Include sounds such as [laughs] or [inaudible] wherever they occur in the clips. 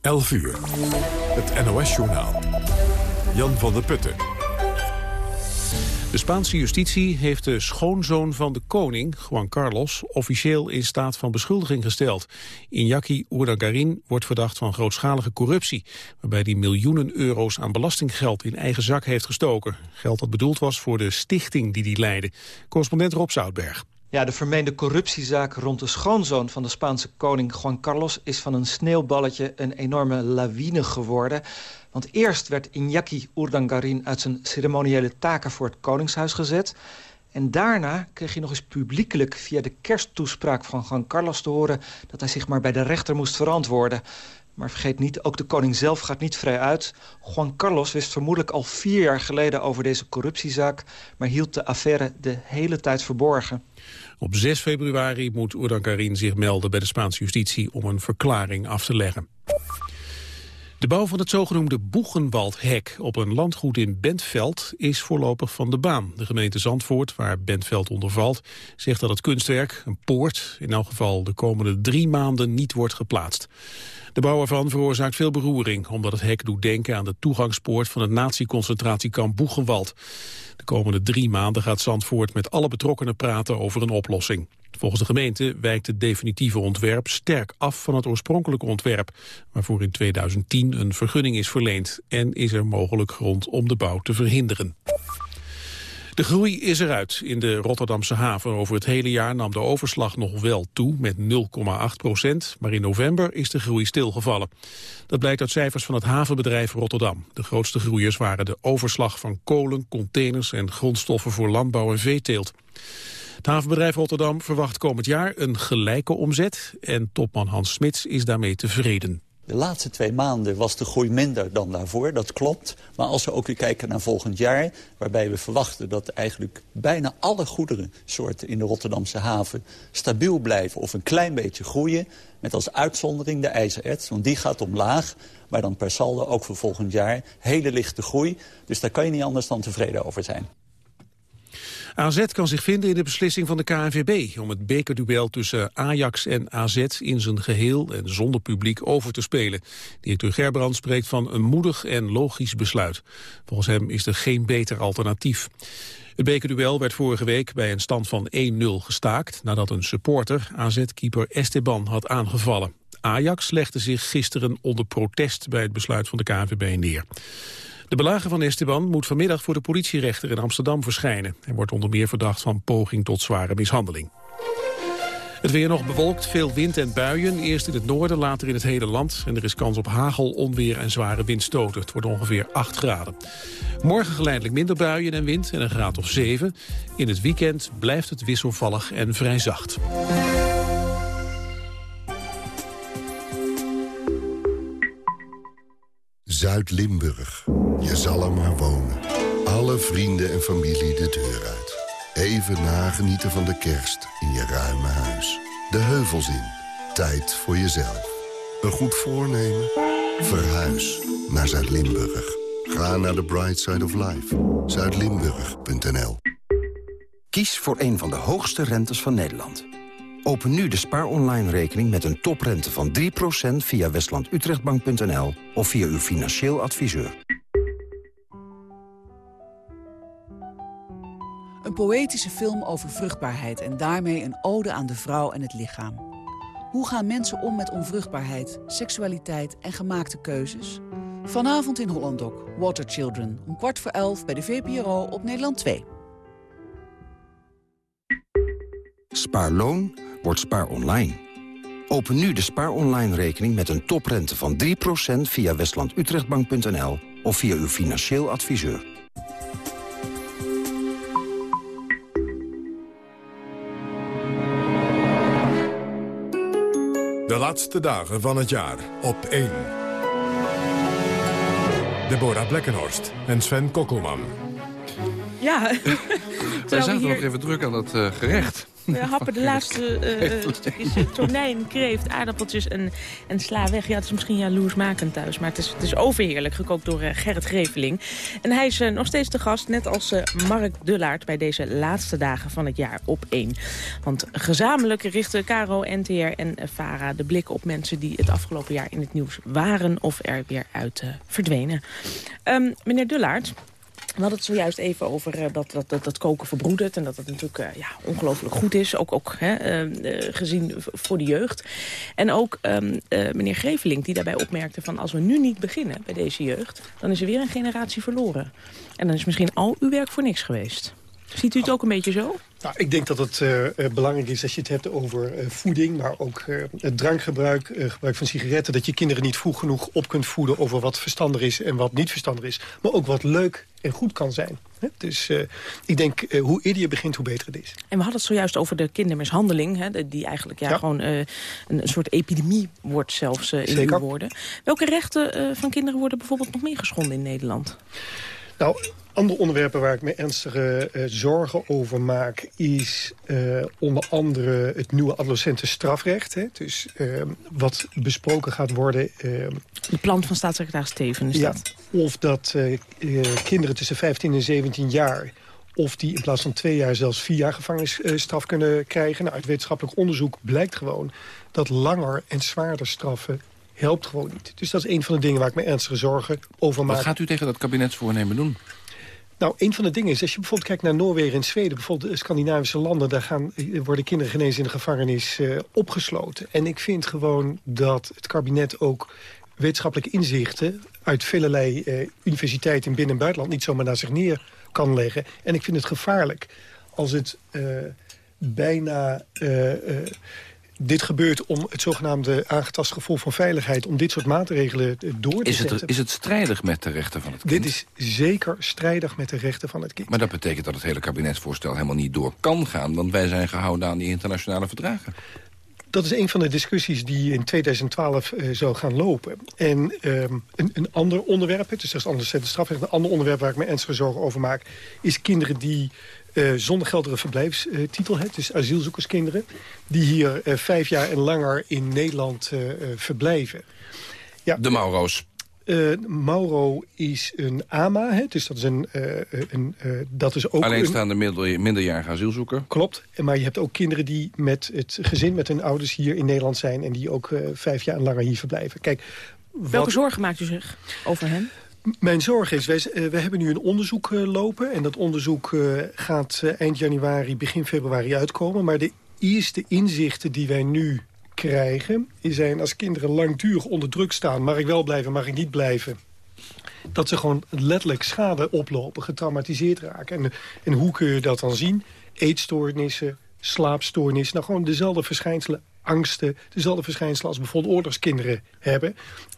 11 uur. Het NOS-journaal. Jan van der Putten. De Spaanse justitie heeft de schoonzoon van de koning, Juan Carlos, officieel in staat van beschuldiging gesteld. Iñaki Urdangarin wordt verdacht van grootschalige corruptie, waarbij hij miljoenen euro's aan belastinggeld in eigen zak heeft gestoken. Geld dat bedoeld was voor de stichting die die leidde. Correspondent Rob Zoutberg. Ja, de vermeende corruptiezaak rond de schoonzoon van de Spaanse koning Juan Carlos... is van een sneeuwballetje een enorme lawine geworden. Want eerst werd Iñaki Urdangarin uit zijn ceremoniële taken voor het koningshuis gezet... En daarna kreeg hij nog eens publiekelijk via de kersttoespraak van Juan Carlos te horen... dat hij zich maar bij de rechter moest verantwoorden. Maar vergeet niet, ook de koning zelf gaat niet vrij uit. Juan Carlos wist vermoedelijk al vier jaar geleden over deze corruptiezaak... maar hield de affaire de hele tijd verborgen. Op 6 februari moet Urdangarin zich melden bij de Spaanse justitie om een verklaring af te leggen. De bouw van het zogenoemde Boegenwaldhek op een landgoed in Bentveld is voorlopig van de baan. De gemeente Zandvoort, waar Bentveld onder valt, zegt dat het kunstwerk, een poort, in elk geval de komende drie maanden niet wordt geplaatst. De bouw ervan veroorzaakt veel beroering, omdat het hek doet denken aan de toegangspoort van het nazi-concentratiekamp Boegenwald. De komende drie maanden gaat Zandvoort met alle betrokkenen praten over een oplossing. Volgens de gemeente wijkt het definitieve ontwerp sterk af van het oorspronkelijke ontwerp, waarvoor in 2010 een vergunning is verleend en is er mogelijk grond om de bouw te verhinderen. De groei is eruit in de Rotterdamse haven. Over het hele jaar nam de overslag nog wel toe met 0,8 procent. Maar in november is de groei stilgevallen. Dat blijkt uit cijfers van het havenbedrijf Rotterdam. De grootste groeiers waren de overslag van kolen, containers en grondstoffen voor landbouw en veeteelt. Het havenbedrijf Rotterdam verwacht komend jaar een gelijke omzet... en topman Hans Smits is daarmee tevreden. De laatste twee maanden was de groei minder dan daarvoor, dat klopt. Maar als we ook weer kijken naar volgend jaar... waarbij we verwachten dat eigenlijk bijna alle goederensoorten... in de Rotterdamse haven stabiel blijven of een klein beetje groeien... met als uitzondering de ijzererts, want die gaat omlaag... maar dan per saldo ook voor volgend jaar hele lichte groei. Dus daar kan je niet anders dan tevreden over zijn. AZ kan zich vinden in de beslissing van de KNVB om het bekerduel tussen Ajax en AZ in zijn geheel en zonder publiek over te spelen. Directeur Gerbrand spreekt van een moedig en logisch besluit. Volgens hem is er geen beter alternatief. Het bekerduel werd vorige week bij een stand van 1-0 gestaakt nadat een supporter AZ-keeper Esteban had aangevallen. Ajax legde zich gisteren onder protest bij het besluit van de KNVB neer. De belager van Esteban moet vanmiddag voor de politierechter in Amsterdam verschijnen. Hij wordt onder meer verdacht van poging tot zware mishandeling. Het weer nog bewolkt, veel wind en buien. Eerst in het noorden, later in het hele land. En er is kans op hagel, onweer en zware windstoten. Het wordt ongeveer 8 graden. Morgen geleidelijk minder buien en wind en een graad of 7. In het weekend blijft het wisselvallig en vrij zacht. Zuid-Limburg. Je zal er maar wonen. Alle vrienden en familie de deur uit. Even nagenieten van de kerst in je ruime huis. De heuvels in. Tijd voor jezelf. Een goed voornemen? Verhuis naar Zuid-Limburg. Ga naar de Bright Side of Life. Zuidlimburg.nl Kies voor een van de hoogste rentes van Nederland. Open nu de Spaar Online rekening met een toprente van 3% via westlandutrechtbank.nl of via uw financieel adviseur. Een poëtische film over vruchtbaarheid en daarmee een ode aan de vrouw en het lichaam. Hoe gaan mensen om met onvruchtbaarheid, seksualiteit en gemaakte keuzes? Vanavond in Hollandok, Water Children, om kwart voor elf bij de VPRO op Nederland 2. Spaarloon wordt Spaar Online. Open nu de Spaar Online rekening met een toprente van 3% via westlandutrechtbank.nl of via uw financieel adviseur. De laatste dagen van het jaar op 1. Deborah Blekkenhorst en Sven Kokkelman. Ja. [laughs] Wij zaten hier... nog even druk aan het uh, gerecht. [laughs] We happen de laatste uh, is tonijn, kreeft, aardappeltjes en, en sla weg. Ja, het is misschien jaloersmakend thuis, maar het is, het is overheerlijk. Gekookt door Gerrit Greveling. En hij is nog steeds de gast, net als Mark Dullaert... bij deze laatste dagen van het jaar op één. Want gezamenlijk richten Caro, NTR en VARA de blik op mensen... die het afgelopen jaar in het nieuws waren of er weer uit verdwenen. Um, meneer Dullaert, we hadden het zojuist even over uh, dat, dat, dat, koken verbroedert... en dat het natuurlijk uh, ja, ongelooflijk goed is, ook, ook hè, uh, gezien voor de jeugd. En ook um, meneer Greveling die daarbij opmerkte van... als we nu niet beginnen bij deze jeugd, dan is er weer een generatie verloren. En dan is misschien al uw werk voor niks geweest. Ziet u het ook een beetje zo? Nou, ik denk dat het belangrijk is als je het hebt over voeding... maar ook het drankgebruik, gebruik van sigaretten... dat je kinderen niet vroeg genoeg op kunt voeden over wat verstandig is... en wat niet verstandig is. Maar ook wat leuk en goed kan zijn. Dus ik denk, hoe eerder je begint, hoe beter het is. En we hadden het zojuist over de kindermishandeling... Hè, die eigenlijk ja, gewoon een, een, soort epidemie wordt zelfs in Zeker. uw woorden. Welke rechten van kinderen worden bijvoorbeeld nog meer geschonden in Nederland? Nou, andere onderwerpen waar ik me ernstige uh, zorgen over maak... is uh, onder andere het nieuwe adolescentenstrafrecht. Hè? Dus uh, wat besproken gaat worden... De plan van staatssecretaris Steven is ja, dat? Of dat kinderen tussen 15 en 17 jaar... of die in plaats van twee jaar zelfs vier jaar gevangenisstraf kunnen krijgen. Nou, uit wetenschappelijk onderzoek blijkt gewoon... dat langer en zwaarder straffen helpt gewoon niet. Dus dat is een van de dingen waar ik me ernstige zorgen over maak. Wat gaat u tegen dat kabinetsvoornemen doen? Nou, een van de dingen is, als je bijvoorbeeld kijkt naar Noorwegen en Zweden... bijvoorbeeld de Scandinavische landen, daar gaan, worden kinderen genezen in de gevangenis uh, opgesloten. En ik vind gewoon dat het kabinet ook wetenschappelijke inzichten... uit velelei uh, universiteiten in binnen- en buitenland niet zomaar naar zich neer kan leggen. En ik vind het gevaarlijk als het uh, bijna dit gebeurt om het zogenaamde aangetast gevoel van veiligheid... om dit soort maatregelen eh, door te is het, zetten. Is het strijdig met de rechten van het kind? Dit is zeker strijdig met de rechten van het kind. Maar dat betekent dat het hele kabinetsvoorstel helemaal niet door kan gaan... want wij zijn gehouden aan die internationale verdragen. Dat is een van de discussies die in 2012 uh, eh, zou gaan lopen. En um, een, een, ander onderwerp, dus dat is anders de strafrecht... een ander onderwerp waar ik me ernstige zorgen over maak... is kinderen die uh, zonder geldere verblijfstitel. dus asielzoekerskinderen. Die hier uh, vijf jaar en langer in Nederland uh, verblijven. Ja, de Mauro's. Mauro is een AMA, hè, dus dat is, een, een dat is ook... Alleenstaande een... minderjarige asielzoeker. Klopt, maar je hebt ook kinderen die met het gezin, met hun ouders hier in Nederland zijn... en die ook vijf jaar en langer hier verblijven. Kijk, wat... Welke zorgen maakt u zich over hen? Mijn zorg is, wij, uh, we hebben nu een onderzoek uh, lopen. En dat onderzoek uh, gaat eind januari, begin februari uitkomen. Maar de eerste inzichten die wij nu krijgen... zijn als kinderen langdurig onder druk staan... mag ik wel blijven, mag ik niet blijven... dat ze gewoon letterlijk schade oplopen, getraumatiseerd raken. En, en hoe kun je dat dan zien? Eetstoornissen, slaapstoornissen... nou gewoon dezelfde verschijnselen angsten, dezelfde verschijnselen als bijvoorbeeld oorlogskinderen hebben.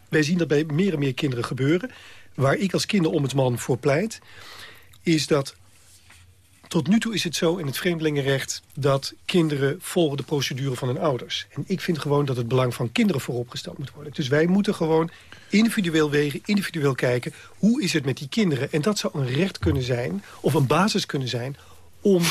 Wij zien dat bij meer en meer kinderen gebeuren waar ik als kinderombudsman voor pleit... is dat tot nu toe is het zo in het vreemdelingenrecht... dat kinderen volgen de procedure van hun ouders. En ik vind gewoon dat het belang van kinderen vooropgesteld moet worden. Dus wij moeten gewoon individueel wegen, individueel kijken... hoe is het met die kinderen? En dat zou een recht kunnen zijn, of een basis kunnen zijn... om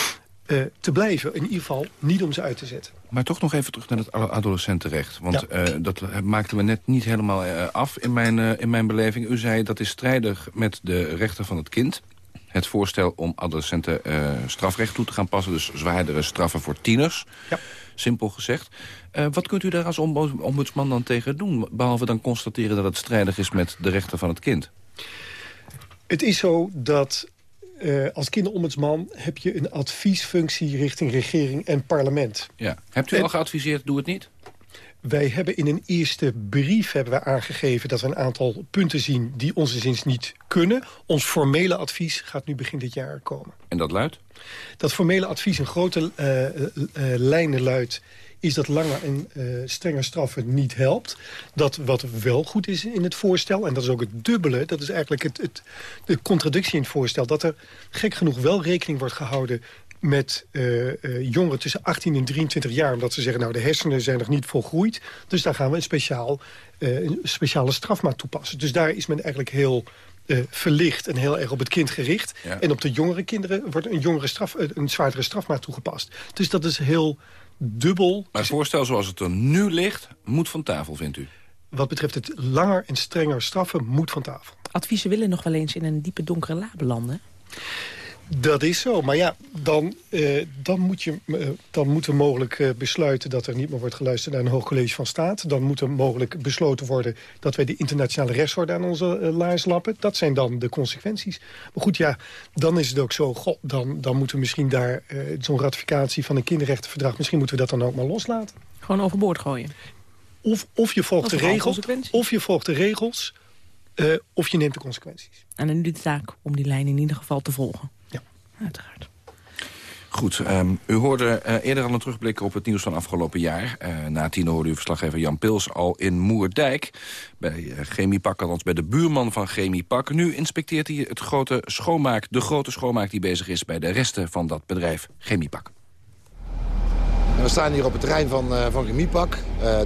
uh, te blijven. In ieder geval niet om ze uit te zetten. Maar toch nog even terug naar het adolescentenrecht. Want ja. uh, dat maakten we net niet helemaal uh, af in mijn, in mijn beleving. U zei dat is strijdig met de rechten van het kind. Het voorstel om adolescenten strafrecht toe te gaan passen. Dus zwaardere straffen voor tieners. Ja. Simpel gezegd. wat kunt u daar als ombudsman dan tegen doen? Behalve dan constateren dat het strijdig is met de rechten van het kind. Het is zo dat uh, als kinderombudsman heb je een adviesfunctie richting regering en parlement. Ja. Hebt u en, al geadviseerd, doe het niet? Wij hebben in een eerste brief hebben we aangegeven dat we een aantal punten zien die onze zins niet kunnen. Ons formele advies gaat nu begin dit jaar komen. En dat luidt? Dat formele advies in grote uh, uh, lijnen luidt is dat langer en uh, strenger straffen niet helpt. Dat wat wel goed is in het voorstel, en dat is ook het dubbele... dat is eigenlijk het, het, de contradictie in het voorstel... dat er gek genoeg wel rekening wordt gehouden met uh, uh, jongeren tussen 18 en 23 jaar... omdat ze zeggen, nou, de hersenen zijn nog niet volgroeid. Dus daar gaan we een, speciaal, een speciale strafmaat toepassen. Dus daar is men eigenlijk heel verlicht en heel erg op het kind gericht. En op de jongere kinderen wordt een, jongere straf, een zwaardere strafmaat toegepast. Dus dat is heel dubbel. Maar het voorstel zoals het er nu ligt, moet van tafel, vindt u? Wat betreft het langer en strenger straffen, moet van tafel. Adviezen willen nog wel eens in een diepe donkere la belanden. Dat is zo, maar ja, dan, eh, dan, moet je, uh, dan moeten we mogelijk uh, besluiten... dat er niet meer wordt geluisterd naar een hoog college van staat. Dan moet er mogelijk besloten worden... dat wij de internationale rechtsorde aan onze laars lappen. Dat zijn dan de consequenties. Maar goed, ja, dan is het ook zo... God, dan, dan moeten we misschien daar zo'n ratificatie van een kinderrechtenverdrag... misschien moeten we dat dan ook maar loslaten. Gewoon overboord gooien? Of, of, je, volgt de regels, of je volgt de regels... of je neemt de consequenties. En dan nu de taak om die lijn in ieder geval te volgen uiteraard. Goed, um, u hoorde uh, eerder al een terugblik op het nieuws van afgelopen jaar. Uh, na tien hoorde u verslaggever Jan Pils al in Moerdijk. Bij uh, Chemiepak, althans bij de buurman van Chemiepak. Nu inspecteert hij het grote schoonmaak, de grote schoonmaak die bezig is... bij de resten van dat bedrijf Chemiepak. we staan hier op het terrein van, van Chemiepak.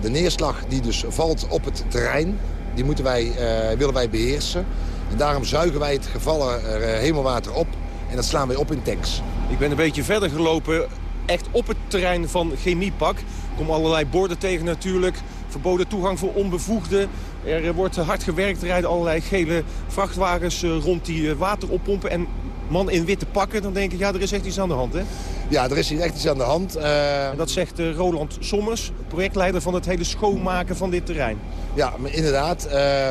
de neerslag die dus valt op het terrein, die moeten wij, willen wij beheersen. En daarom zuigen wij het gevallen hemelwater op en dat slaan wij op in tanks. Ik ben een beetje verder gelopen, echt op het terrein van Chemiepak. Er komen allerlei borden tegen natuurlijk. Verboden toegang voor onbevoegden. Er wordt hard gewerkt, er rijden allerlei gele vrachtwagens eh, rond die eh, water oppompen. En man in witte pakken, dan denk ik, ja, er is echt iets aan de hand, hè? Ja, er is hier echt iets aan de hand. Uh... En dat zegt uh, Roland Sommers, projectleider van het hele schoonmaken van dit terrein. Ja, maar inderdaad. Uh,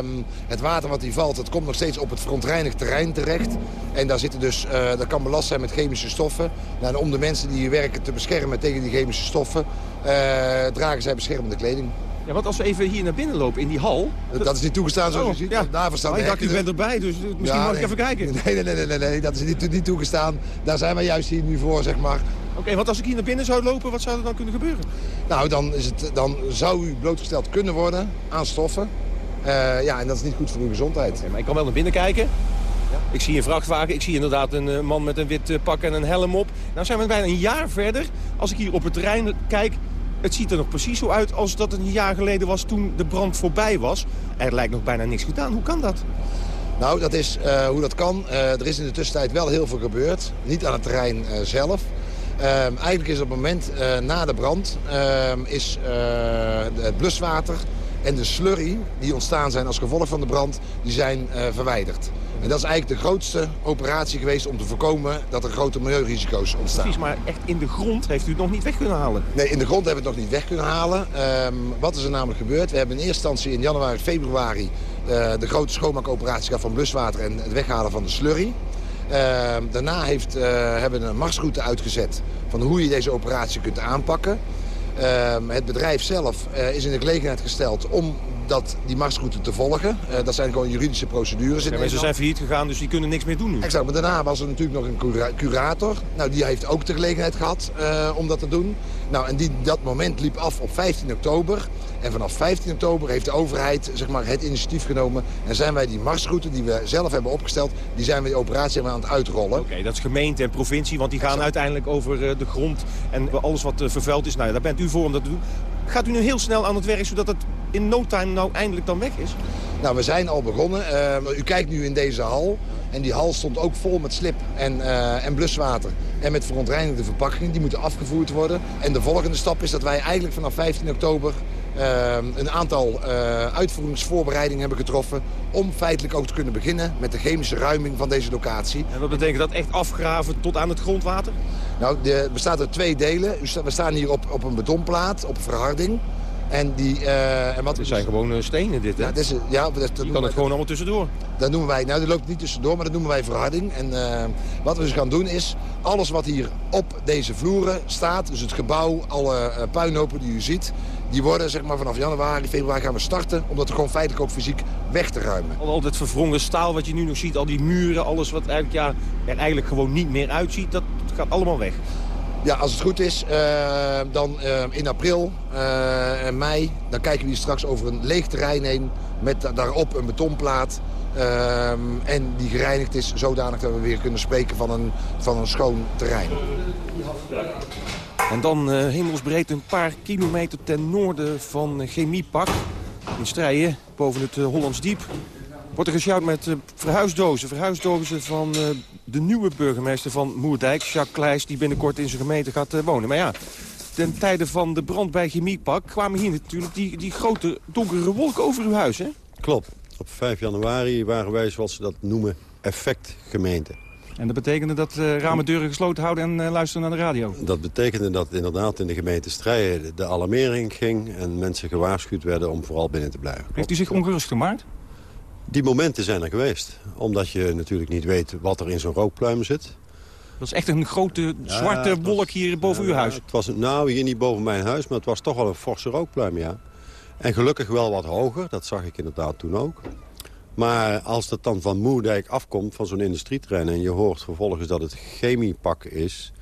het water wat hier valt, het komt nog steeds op het verontreinigd terrein terecht. En daar zitten dus, uh, dat kan belast zijn met chemische stoffen. Nou, om de mensen die hier werken te beschermen tegen die chemische stoffen, dragen zij beschermende kleding. Ja, want als we even hier naar binnen lopen, in die hal... Dat, is niet toegestaan, zoals oh, je ziet. Ja. Daarvoor staat ik dacht, u bent erbij, dus misschien mag ik even kijken. [laughs] Nee, nee, nee, nee, nee, dat is niet, niet toegestaan. Daar zijn wij juist hier nu voor, zeg maar. Oké, want als ik hier naar binnen zou lopen, wat zou er dan kunnen gebeuren? Nou, dan, is het, dan zou u blootgesteld kunnen worden aan stoffen. Uh, ja, en dat is niet goed voor uw gezondheid. Okay, maar ik kan wel naar binnen kijken. Ja. Ik zie een vrachtwagen, ik zie inderdaad een uh, man met een wit uh, pak en een helm op. Nou zijn we bijna een jaar verder. Als ik hier op het terrein kijk, het ziet er nog precies zo uit als dat het een jaar geleden was toen de brand voorbij was. Er lijkt nog bijna niks gedaan. Hoe kan dat? Nou, dat is uh, hoe dat kan. Uh, er is in de tussentijd wel heel veel gebeurd. Niet aan het terrein uh, zelf. Ehm, eigenlijk is op het moment na de brand ehm, is, het bluswater en de slurry die ontstaan zijn als gevolg van de brand, die zijn verwijderd. En dat is eigenlijk de grootste operatie geweest om te voorkomen dat er grote milieurisico's ontstaan. Precies, maar echt in de grond heeft u het nog niet weg kunnen halen? Nee, in de grond hebben we het nog niet weg kunnen halen. Um, wat is er namelijk gebeurd? We hebben in eerste instantie in januari, februari uh, de grote schoonmaakoperatie gehad van bluswater en het weghalen van de slurry. Uh, daarna heeft, uh, hebben we een marsroute uitgezet van hoe je deze operatie kunt aanpakken. Ehm, het bedrijf zelf uh, is in de gelegenheid gesteld om dat, die marsroute te volgen. Uh, dat zijn gewoon juridische procedures. Ja, ze zijn failliet gegaan, dus die kunnen niks meer doen nu. Exact, maar daarna was er natuurlijk nog een curator. Nou, die heeft ook de gelegenheid gehad uh, om dat te doen. Nou, en die, dat moment liep af op 15 oktober. En vanaf 15 oktober heeft de overheid zeg maar, het initiatief genomen. En zijn wij die marsroute die we zelf hebben opgesteld... die zijn we die operatie aan het uitrollen. Oké, dat is gemeente en provincie, want die gaan uiteindelijk over de grond... en alles wat vervuild is. Nou, daar bent u voor om dat te doen. Gaat u nu heel snel aan het werk, zodat het in no time nou eindelijk dan weg is? Nou, we zijn al begonnen. Uh, u kijkt nu in deze hal. En die hal stond ook vol met slip en, uh, en bluswater. En met verontreinigde verpakkingen. Die moeten afgevoerd worden. En de volgende stap is dat wij eigenlijk vanaf 15 oktober... Uh, een aantal uitvoeringsvoorbereidingen hebben getroffen... om feitelijk ook te kunnen beginnen met de chemische ruiming van deze locatie. En wat betekent dat echt afgraven tot aan het grondwater? Nou, de, bestaat uit twee delen. We staan hier op, op een betonplaat, op verharding. En die, uh, en wat het zijn gewoon uh, stenen dit, hè? Ja, is, ja, dat, dat Je kan het gewoon allemaal tussendoor. Dat noemen wij, nou dat loopt niet tussendoor, maar dat noemen wij verharding. En uh, wat we dus gaan doen is, alles wat hier op deze vloeren staat, dus het gebouw, alle puinhopen die u ziet, die worden zeg maar vanaf januari, februari gaan we starten, om dat gewoon feitelijk ook fysiek weg te ruimen. Al, al dat verwrongen staal wat je nu nog ziet, al die muren, alles wat eigenlijk, ja, er eigenlijk gewoon niet meer uitziet, dat gaat allemaal weg. Ja, als het goed is, uh, dan uh, in april uh, en mei... dan kijken we hier straks over een leeg terrein heen... met daarop een betonplaat... en die gereinigd is zodanig dat we weer kunnen spreken van een, van een schoon terrein. En dan hemelsbreed een paar kilometer ten noorden van Chemiepak. In Strijen, boven het Hollands Diep. Wordt er gesjouwd met uh, verhuisdozen. Verhuisdozen van uh, de nieuwe burgemeester van Moerdijk, Jacques Kleijs... die binnenkort in zijn gemeente gaat uh, wonen. Maar ja, ten tijde van de brand bij Chemiepak... kwamen hier natuurlijk die, die grote donkere wolken over uw huis, hè? Klopt. Op 5 januari waren wij, zoals ze dat noemen, effectgemeente. En dat betekende dat uh, ramen deuren gesloten houden en uh, luisteren naar de radio? Dat betekende dat inderdaad in de gemeente Strijen de alarmering ging... en mensen gewaarschuwd werden om vooral binnen te blijven. Heeft u zich ongerust gemaakt? Die momenten zijn er geweest. Omdat je natuurlijk niet weet wat er in zo'n rookpluim zit. Dat is echt een grote zwarte ja, wolk hier boven ja, uw huis. Het was, nou, hier niet boven mijn huis, maar het was toch wel een forse rookpluim, ja. En gelukkig wel wat hoger, dat zag ik inderdaad toen ook. Maar als dat dan van Moerdijk afkomt, van zo'n industrietrein... en je hoort vervolgens dat het chemiepak is...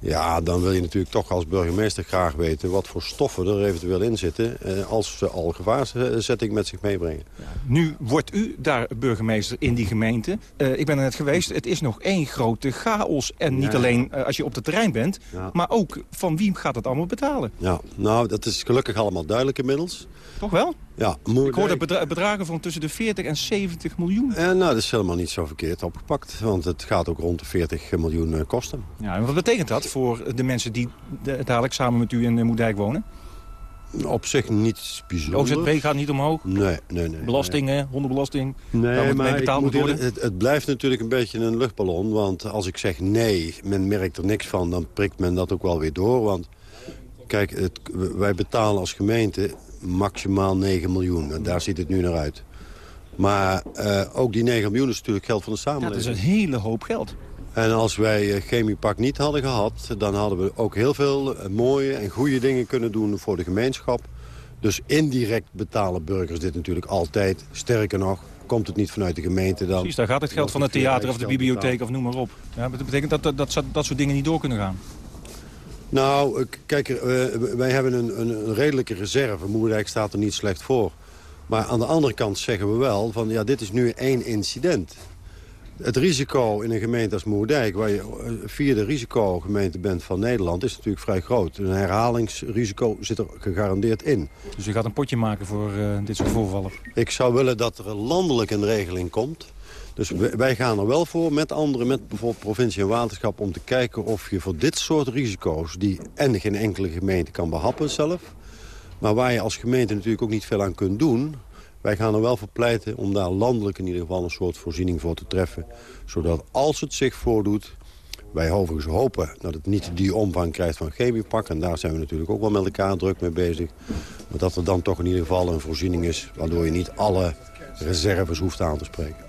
ja, dan wil je natuurlijk toch als burgemeester graag weten... wat voor stoffen er eventueel in zitten... Eh, als ze al gevaarzetting met zich meebrengen. Nu wordt u daar burgemeester in die gemeente. Uh, ik ben er net geweest. Het is nog één grote chaos. En niet Ja. alleen uh, als je op het terrein bent... Ja. maar ook van wie gaat het allemaal betalen? Ja, nou, dat is gelukkig allemaal duidelijk inmiddels. Toch wel? Ja, Ik Moerdijk... hoorde bedra- bedragen van tussen de 40 en 70 miljoen. En nou, dat is helemaal niet zo verkeerd opgepakt. Want het gaat ook rond de 40 miljoen eh, kosten. Ja, en wat betekent dat voor de mensen die de- dadelijk samen met u in uh, Moerdijk wonen? Op zich niets De bijzonders. OZB gaat niet omhoog. Nee, nee, nee. Belastingen, hondenbelasting. Nee, moet mee maar ik betaald moet worden. eerlijk- het, het blijft natuurlijk een beetje een luchtballon. Want als ik zeg nee, men merkt er niks van... dan prikt men dat ook wel weer door. Want kijk, het, wij betalen als gemeente maximaal 9 miljoen. En daar ziet het nu naar uit. Maar eh, ook die 9 miljoen is natuurlijk geld van de samenleving. dat is een hele hoop geld. En als wij eh, Chemiepak niet hadden gehad... dan hadden we ook heel veel eh, mooie en goede dingen kunnen doen voor de gemeenschap. Dus indirect betalen burgers dit natuurlijk altijd. Sterker nog, komt het niet vanuit de gemeente dan... Precies, daar gaat het geld van het theater of de bibliotheek of noem maar op. Ja, dat betekent dat dat, dat dat soort dingen niet door kunnen gaan. Nou, ik- kijk, eh, wij hebben een, een, een redelijke reserve. Moerdijk staat er niet slecht voor. Maar aan de andere kant zeggen we wel van ja, dit is nu één incident. Het risico in een gemeente als Moerdijk, waar je eh, vierde risicogemeente bent van Nederland, is natuurlijk vrij groot. Een herhalingsrisico zit er gegarandeerd in. Dus u gaat een potje maken voor eh, dit soort voorvallen. Ik zou willen dat er landelijk een regeling komt. Dus wij- wij gaan er wel voor met anderen, met bijvoorbeeld provincie en waterschap... om te kijken of je voor dit soort risico's... die en geen enkele gemeente kan behappen zelf... maar waar je als gemeente natuurlijk ook niet veel aan kunt doen... wij gaan er wel voor pleiten om daar landelijk in ieder geval... een soort voorziening voor te treffen. Zodat als het zich voordoet... wij overigens hopen dat het niet die omvang krijgt van chemiepak... en daar zijn we natuurlijk ook wel met elkaar druk mee bezig... maar dat er dan toch in ieder geval een voorziening is... waardoor je niet alle reserves hoeft aan te spreken.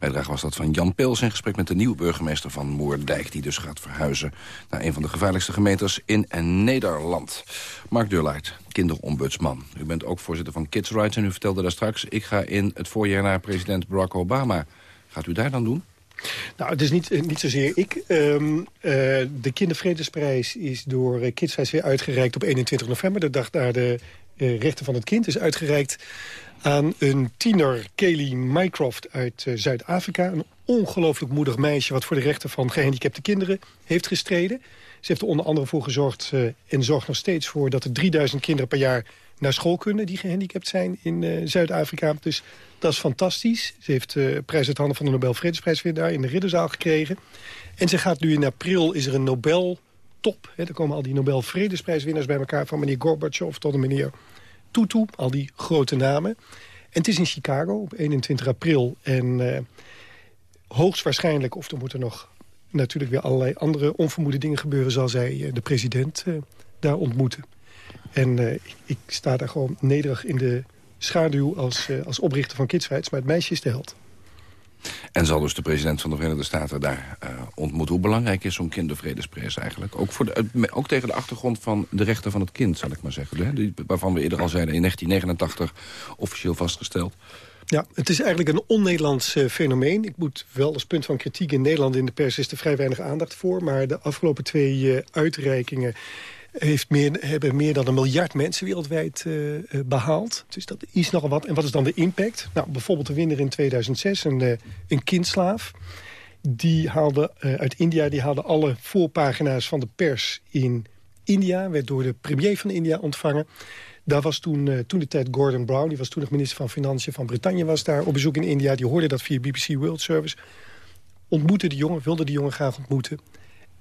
Bijdrage was dat van Jan Peels in gesprek met de nieuwe burgemeester van Moerdijk... die dus gaat verhuizen naar een van de gevaarlijkste gemeentes in Nederland. Mark Durlaert, kinderombudsman. U bent ook voorzitter van Kids Rights en u vertelde daar straks... ik ga in het voorjaar naar president Barack Obama. Gaat u daar dan doen? Nou, het is niet, eh, niet zozeer ik. Ehm, eh, de Kindervredesprijs is door uh, Kids Rights weer uitgereikt op 21 november. De dag daar de rechten van het kind is uitgereikt aan een tiener, Kelly Mycroft uit uh, Zuid-Afrika. Een ongelooflijk moedig meisje wat voor de rechten van gehandicapte kinderen heeft gestreden. Ze heeft er onder andere voor gezorgd uh, en zorgt nog steeds voor... dat er 3000 kinderen per jaar naar school kunnen die gehandicapt zijn in uh, Zuid-Afrika. Dus dat is fantastisch. Ze heeft uh, prijs uit handen van de Nobel Vredesprijswinnaar in de Ridderzaal gekregen. En ze gaat nu in april, is er een Nobel top. Hè, er komen al die Nobel Vredesprijswinnaars bij elkaar... van meneer Gorbachev tot een meneer Tutu, al die grote namen. En het is in Chicago op 21 april. En uh, hoogstwaarschijnlijk, of er moeten nog natuurlijk weer allerlei andere onvermoede dingen gebeuren... zal zij uh, de president uh, daar ontmoeten. En uh, ik sta daar gewoon nederig in de schaduw als, als oprichter van Kids Rights. Maar het meisje is de held. En zal dus de president van de Verenigde Staten daar uh, ontmoeten. Hoe belangrijk is zo'n kindervredesprijs eigenlijk? Ook, voor ook tegen de achtergrond van de rechten van het kind, zal ik maar zeggen. Waarvan we eerder al zeiden in 1989 officieel vastgesteld. Ja, het is eigenlijk een on-Nederlands uh, fenomeen. Ik moet wel als punt van kritiek in Nederland in de pers is er vrij weinig aandacht voor. Maar de afgelopen twee uh, uitreikingen heeft meer, hebben meer dan een miljard mensen wereldwijd uh, behaald. Dus dat is nogal wat. En wat is dan de impact? Nou, bijvoorbeeld de winnaar in 2006, een, uh, een kindslaaf. Die haalde uit India die haalde alle voorpagina's van de pers in India. Werd door de premier van India ontvangen. Daar was toen, toen de tijd Gordon Brown, die was toen nog minister van Financiën van Brittannië... was daar op bezoek in India, die hoorde dat via BBC World Service... ontmoette de jongen, wilde de jongen graag ontmoeten...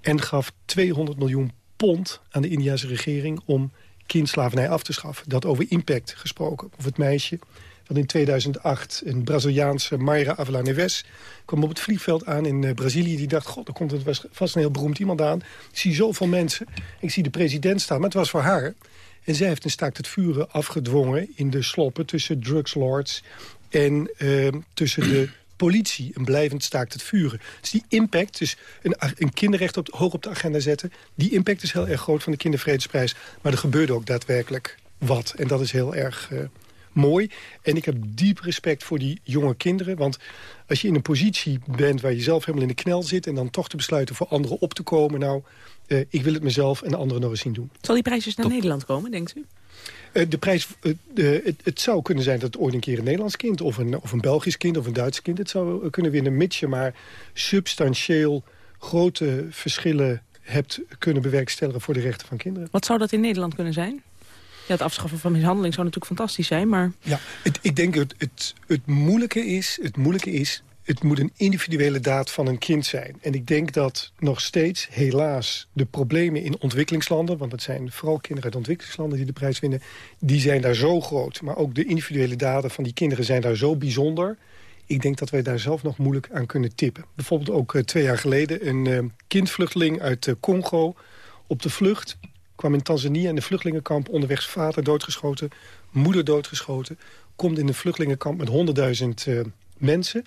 en gaf 200 miljoen pond aan de Indiase regering... om kindslavernij af te schaffen. Dat over impact gesproken. Of het meisje dat in 2008 een Braziliaanse Mayra Avila Neves... kwam op het vliegveld aan in uh, Brazilië. Die dacht, god, er komt het vast een heel beroemd iemand aan. Ik zie zoveel mensen. Ik zie de president staan, maar het was voor haar. En zij heeft een staakt het vuren afgedwongen in de sloppen... tussen drugslords en uh, tussen de politie. Een blijvend staakt het vuren. Dus die impact, dus een, een kinderrecht op, hoog op de agenda zetten... die impact is heel erg groot van de kindervredesprijs. Maar er gebeurde ook daadwerkelijk wat. En dat is heel erg... Uh, mooi. En ik heb diep respect voor die jonge kinderen. Want als je in een positie bent waar je zelf helemaal in de knel zit... en dan toch te besluiten voor anderen op te komen... nou, uh, ik wil het mezelf en anderen nog eens zien doen. Zal die prijs eens naar Nederland komen, denkt u? Uh, de prijs, uh, de, het, het, zou kunnen zijn dat het ooit een keer een Nederlands kind... of een, of een Belgisch kind of een Duits kind... het zou kunnen winnen, mits je maar substantieel grote verschillen hebt kunnen bewerkstelligen voor de rechten van kinderen. Wat zou dat in Nederland kunnen zijn? Ja, het afschaffen van mishandeling zou natuurlijk fantastisch zijn, maar... Ja, ik denk het, het, het, moeilijke is, het moeilijke is... het moet een individuele daad van een kind zijn. En ik denk dat nog steeds, helaas, de problemen in ontwikkelingslanden... want het zijn vooral kinderen uit ontwikkelingslanden die de prijs winnen... die zijn daar zo groot. Maar ook de individuele daden van die kinderen zijn daar zo bijzonder... Ik denk dat wij daar zelf nog moeilijk aan kunnen tippen. Bijvoorbeeld ook uh, twee jaar geleden een uh, kindvluchteling uit uh, Congo op de vlucht kwam in Tanzania in de vluchtelingenkamp onderweg vader doodgeschoten, moeder doodgeschoten. Komt in een vluchtelingenkamp met 100.000 uh, mensen.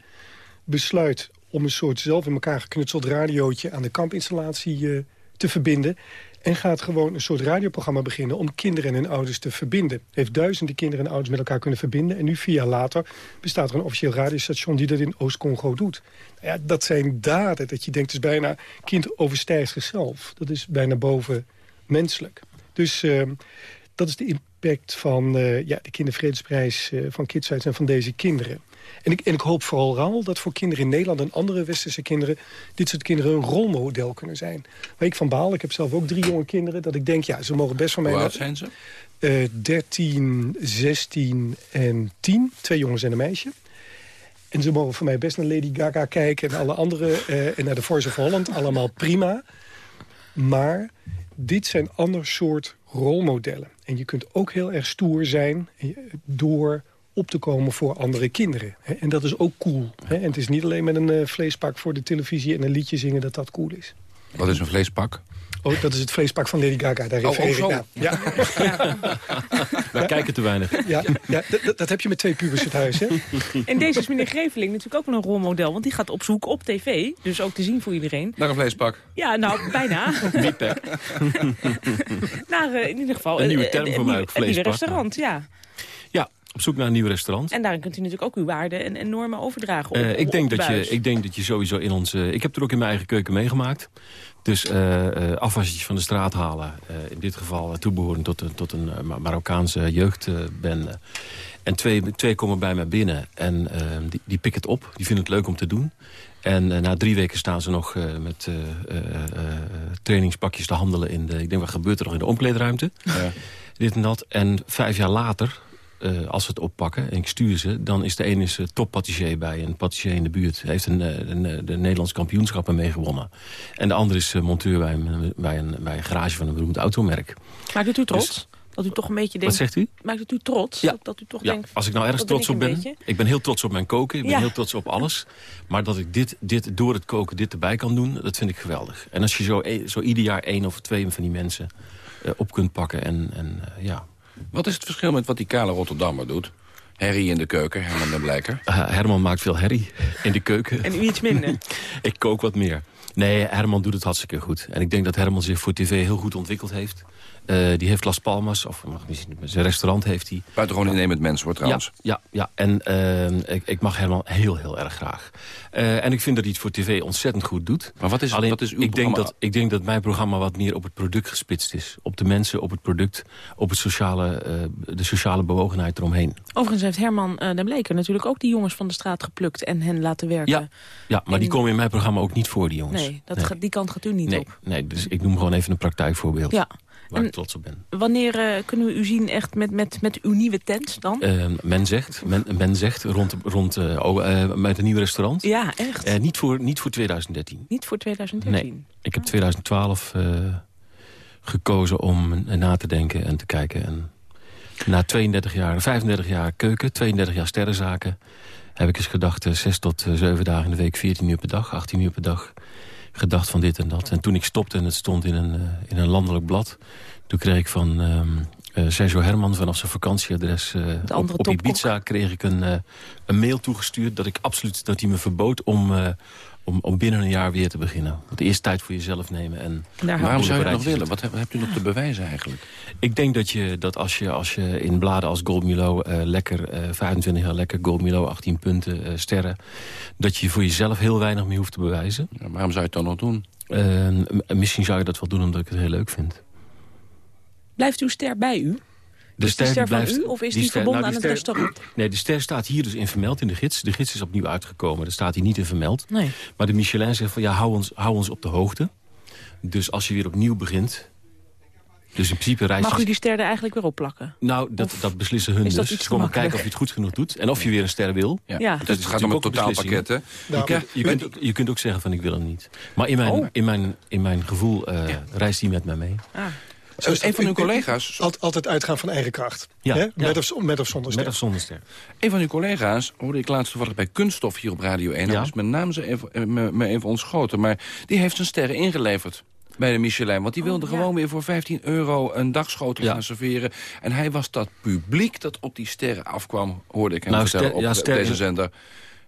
Besluit om een soort zelf in elkaar geknutseld radiootje aan de kampinstallatie uh, te verbinden. En gaat gewoon een soort radioprogramma beginnen om kinderen en ouders te verbinden. Heeft duizenden kinderen en ouders met elkaar kunnen verbinden. En nu vier jaar later bestaat er een officieel radiostation die dat in Oost-Congo doet. Nou ja, dat zijn daden dat je denkt, het is bijna kind overstijgt zichzelf. Dat is bijna boven menselijk. Dus uh, dat is de impact van uh, ja, de kindervredesprijs uh, van Kidsrights en van deze kinderen. En ik, en ik hoop vooral dat voor kinderen in Nederland en andere westerse kinderen... dit soort kinderen een rolmodel kunnen zijn. Waar ik van baal, ik heb zelf ook drie jonge kinderen... dat ik denk, ja, ze mogen best van mij... Hoe oud zijn ze? Uh, 13, 16 en 10. Twee jongens en een meisje. En ze mogen voor mij best naar Lady Gaga kijken... en alle andere, uh, en naar de of Holland. Allemaal prima. Maar dit zijn ander soort rolmodellen. En je kunt ook heel erg stoer zijn door op te komen voor andere kinderen. En dat is ook cool. En het is niet alleen met een eh, vleespak voor de televisie en een liedje zingen dat dat cool is. Wat is een vleespak? Oh, dat is het vleespak van Lady Gaga. Daar oh, refereer oh, ik naar. [laughs] Ja. Wij kijken te weinig. Ja, ja dat, dat, heb je met twee pubers het huis, hè? En deze is meneer Greveling natuurlijk ook wel een rolmodel. Want die gaat op zoek op tv. Dus ook te zien voor iedereen. Naar een vleespak? Ja, nou, bijna. [laughs] Biepek. Naar uh, in ieder geval... Een nieuwe term voor mij ook, Een nieuw restaurant, ja. Op zoek naar een nieuw restaurant. En daarin kunt u natuurlijk ook uw waarden en, en normen overdragen. Op, uh, ik, denk op dat je, ik denk dat je sowieso in onze... Ik heb er ook in mijn eigen keuken meegemaakt. Dus uh, uh, afwasjes van de straat halen. Uh, in dit geval toebehorend tot een, tot een Marokkaanse jeugdbende. en twee, twee komen bij mij binnen en die, die pikken het op. Die vinden het leuk om te doen. En na drie weken staan ze nog met trainingspakjes te handelen. In de, ik denk, wat gebeurt er nog in de omkleedruimte? Ja. Dit en dat. En vijf jaar later uh, als ze het oppakken en ik stuur ze... dan is de ene is toppatissier bij een patissier in de buurt. Hij heeft een, een, de Nederlandse kampioenschappen meegewonnen. En de andere is monteur bij een, bij, een, bij een garage van een beroemd automerk. Maakt het u trots? Dus, dat u toch een beetje denkt... Wat zegt u? Maakt het u trots? Ja. Dat, dat u toch ja. denkt... Als ik nou ergens trots op ben... Beetje? Ik ben heel trots op mijn koken. Ik ben ja. heel trots op alles. Maar dat ik dit, dit door het koken dit erbij kan doen... dat vind ik geweldig. En als je zo, zo ieder jaar één of twee van die mensen uh, op kunt pakken... en, en uh, ja, wat is het verschil met wat die kale Rotterdammer doet? Herrie in de keuken, Herman den Blijker. Uh, Herman maakt veel herrie in de keuken. En u iets minder? [laughs] ik kook wat meer. Nee, Herman doet het hartstikke goed. En ik denk dat Herman zich voor tv heel goed ontwikkeld heeft. Uh, die heeft Las Palmas, of misschien zijn restaurant heeft hij. Buitengewoon innemend mens hoor trouwens. Ja, ja, ja. en uh, ik, ik, mag Herman heel, heel erg graag. Uh, en ik vind dat hij het voor tv ontzettend goed doet. Maar wat is, Alleen, wat is uw ik programma? denk, dat, ik denk dat mijn programma wat meer op het product gespitst is. Op de mensen, op het product, op het sociale, de sociale bewogenheid eromheen. Overigens heeft Herman den Bleker natuurlijk ook die jongens van de straat geplukt... en hen laten werken. Ja, ja maar en... die komen in mijn programma ook niet voor, die jongens. Nee, dat nee. Gaat, die kant gaat u niet nee, op. Nee, dus ik noem gewoon even een praktijkvoorbeeld. Ja. Waar En ik trots op ben. Wanneer eh, kunnen we u zien echt met, met, met uw nieuwe tent dan? Eh, men zegt, men, men zegt rond, rond eh, oh, met een nieuw restaurant. ja, echt. Niet, voor, niet voor 2013. Niet voor 2013. Nee, ik heb 2012 eh, gekozen om na te denken en te kijken. En na 32 jaar, 35 jaar keuken, 32 jaar sterrenzaken... heb ik eens gedacht, eh, 6 tot eh, 7 dagen in de week, 14 uur per dag, 18 uur per dag... gedacht van dit en dat. En toen ik stopte en het stond in een, eh, in een landelijk blad... toen kreeg ik van ehm, eh, Sergio Herman vanaf zijn vakantieadres eh, op, topkok. Ibiza... kreeg ik een, een mail toegestuurd dat ik absoluut dat hij me verbood om... eh, om, om binnen een jaar weer te beginnen. Want eerst tijd voor jezelf nemen. En Waarom zou je het nog willen? Wat heb- hebt u nog te bewijzen eigenlijk? Ik denk dat, je, dat als, je, als je in bladen als Gold Milo eh, lekker, eh 25 jaar lekker, Gold Milo 18 punten, eh, sterren... dat je voor jezelf heel weinig meer hoeft te bewijzen. Ja, waarom zou je het dan nog doen? Eh, m- misschien zou je dat wel doen omdat ik het heel leuk vind. Blijft uw ster bij u? De is die ster blijft- u of is die die ster- verbonden nou, aan het ster- restaurant? Nee, de ster staat hier dus in vermeld in de gids. De gids is opnieuw uitgekomen, daar staat hij niet in vermeld. Nee. Maar de Michelin zegt van ja, hou ons, hou ons op de hoogte. Dus als je weer opnieuw begint... Dus in principe reis Mag je... u die ster er eigenlijk weer op plakken? Nou, dat, dat beslissen hun is dat dus. iets Ze komen kijken of je het goed genoeg doet. En of je weer een ster wil. Ja. Dus het is gaat om een totaalpakket, hè? Nou, je, krijgt- je, kunt, ook- je kunt ook zeggen van ik wil hem niet. Maar in mijn, Oh. in mijn, in mijn gevoel eh, reist hij met mij mee. Ah. Zo is een van uw collega's... Alt- altijd uitgaan van eigen kracht. Ja, Hè? ja. Met, of, met of zonder ster. Met of zonder ster. Een van uw collega's hoorde ik laatst toevallig bij Kunststof hier op Radio 1. Ja. Dat is mijn naam ze even, eh, me, me even ontschoten. Maar die heeft zijn sterren ingeleverd bij de Michelin. Want die wilde Oh, ja. gewoon weer voor 15 euro een dagschotel Ja. gaan serveren. En hij was dat publiek dat op die sterren afkwam, hoorde ik hem Nou, vertellen ster- op, ja, op ster- deze zender.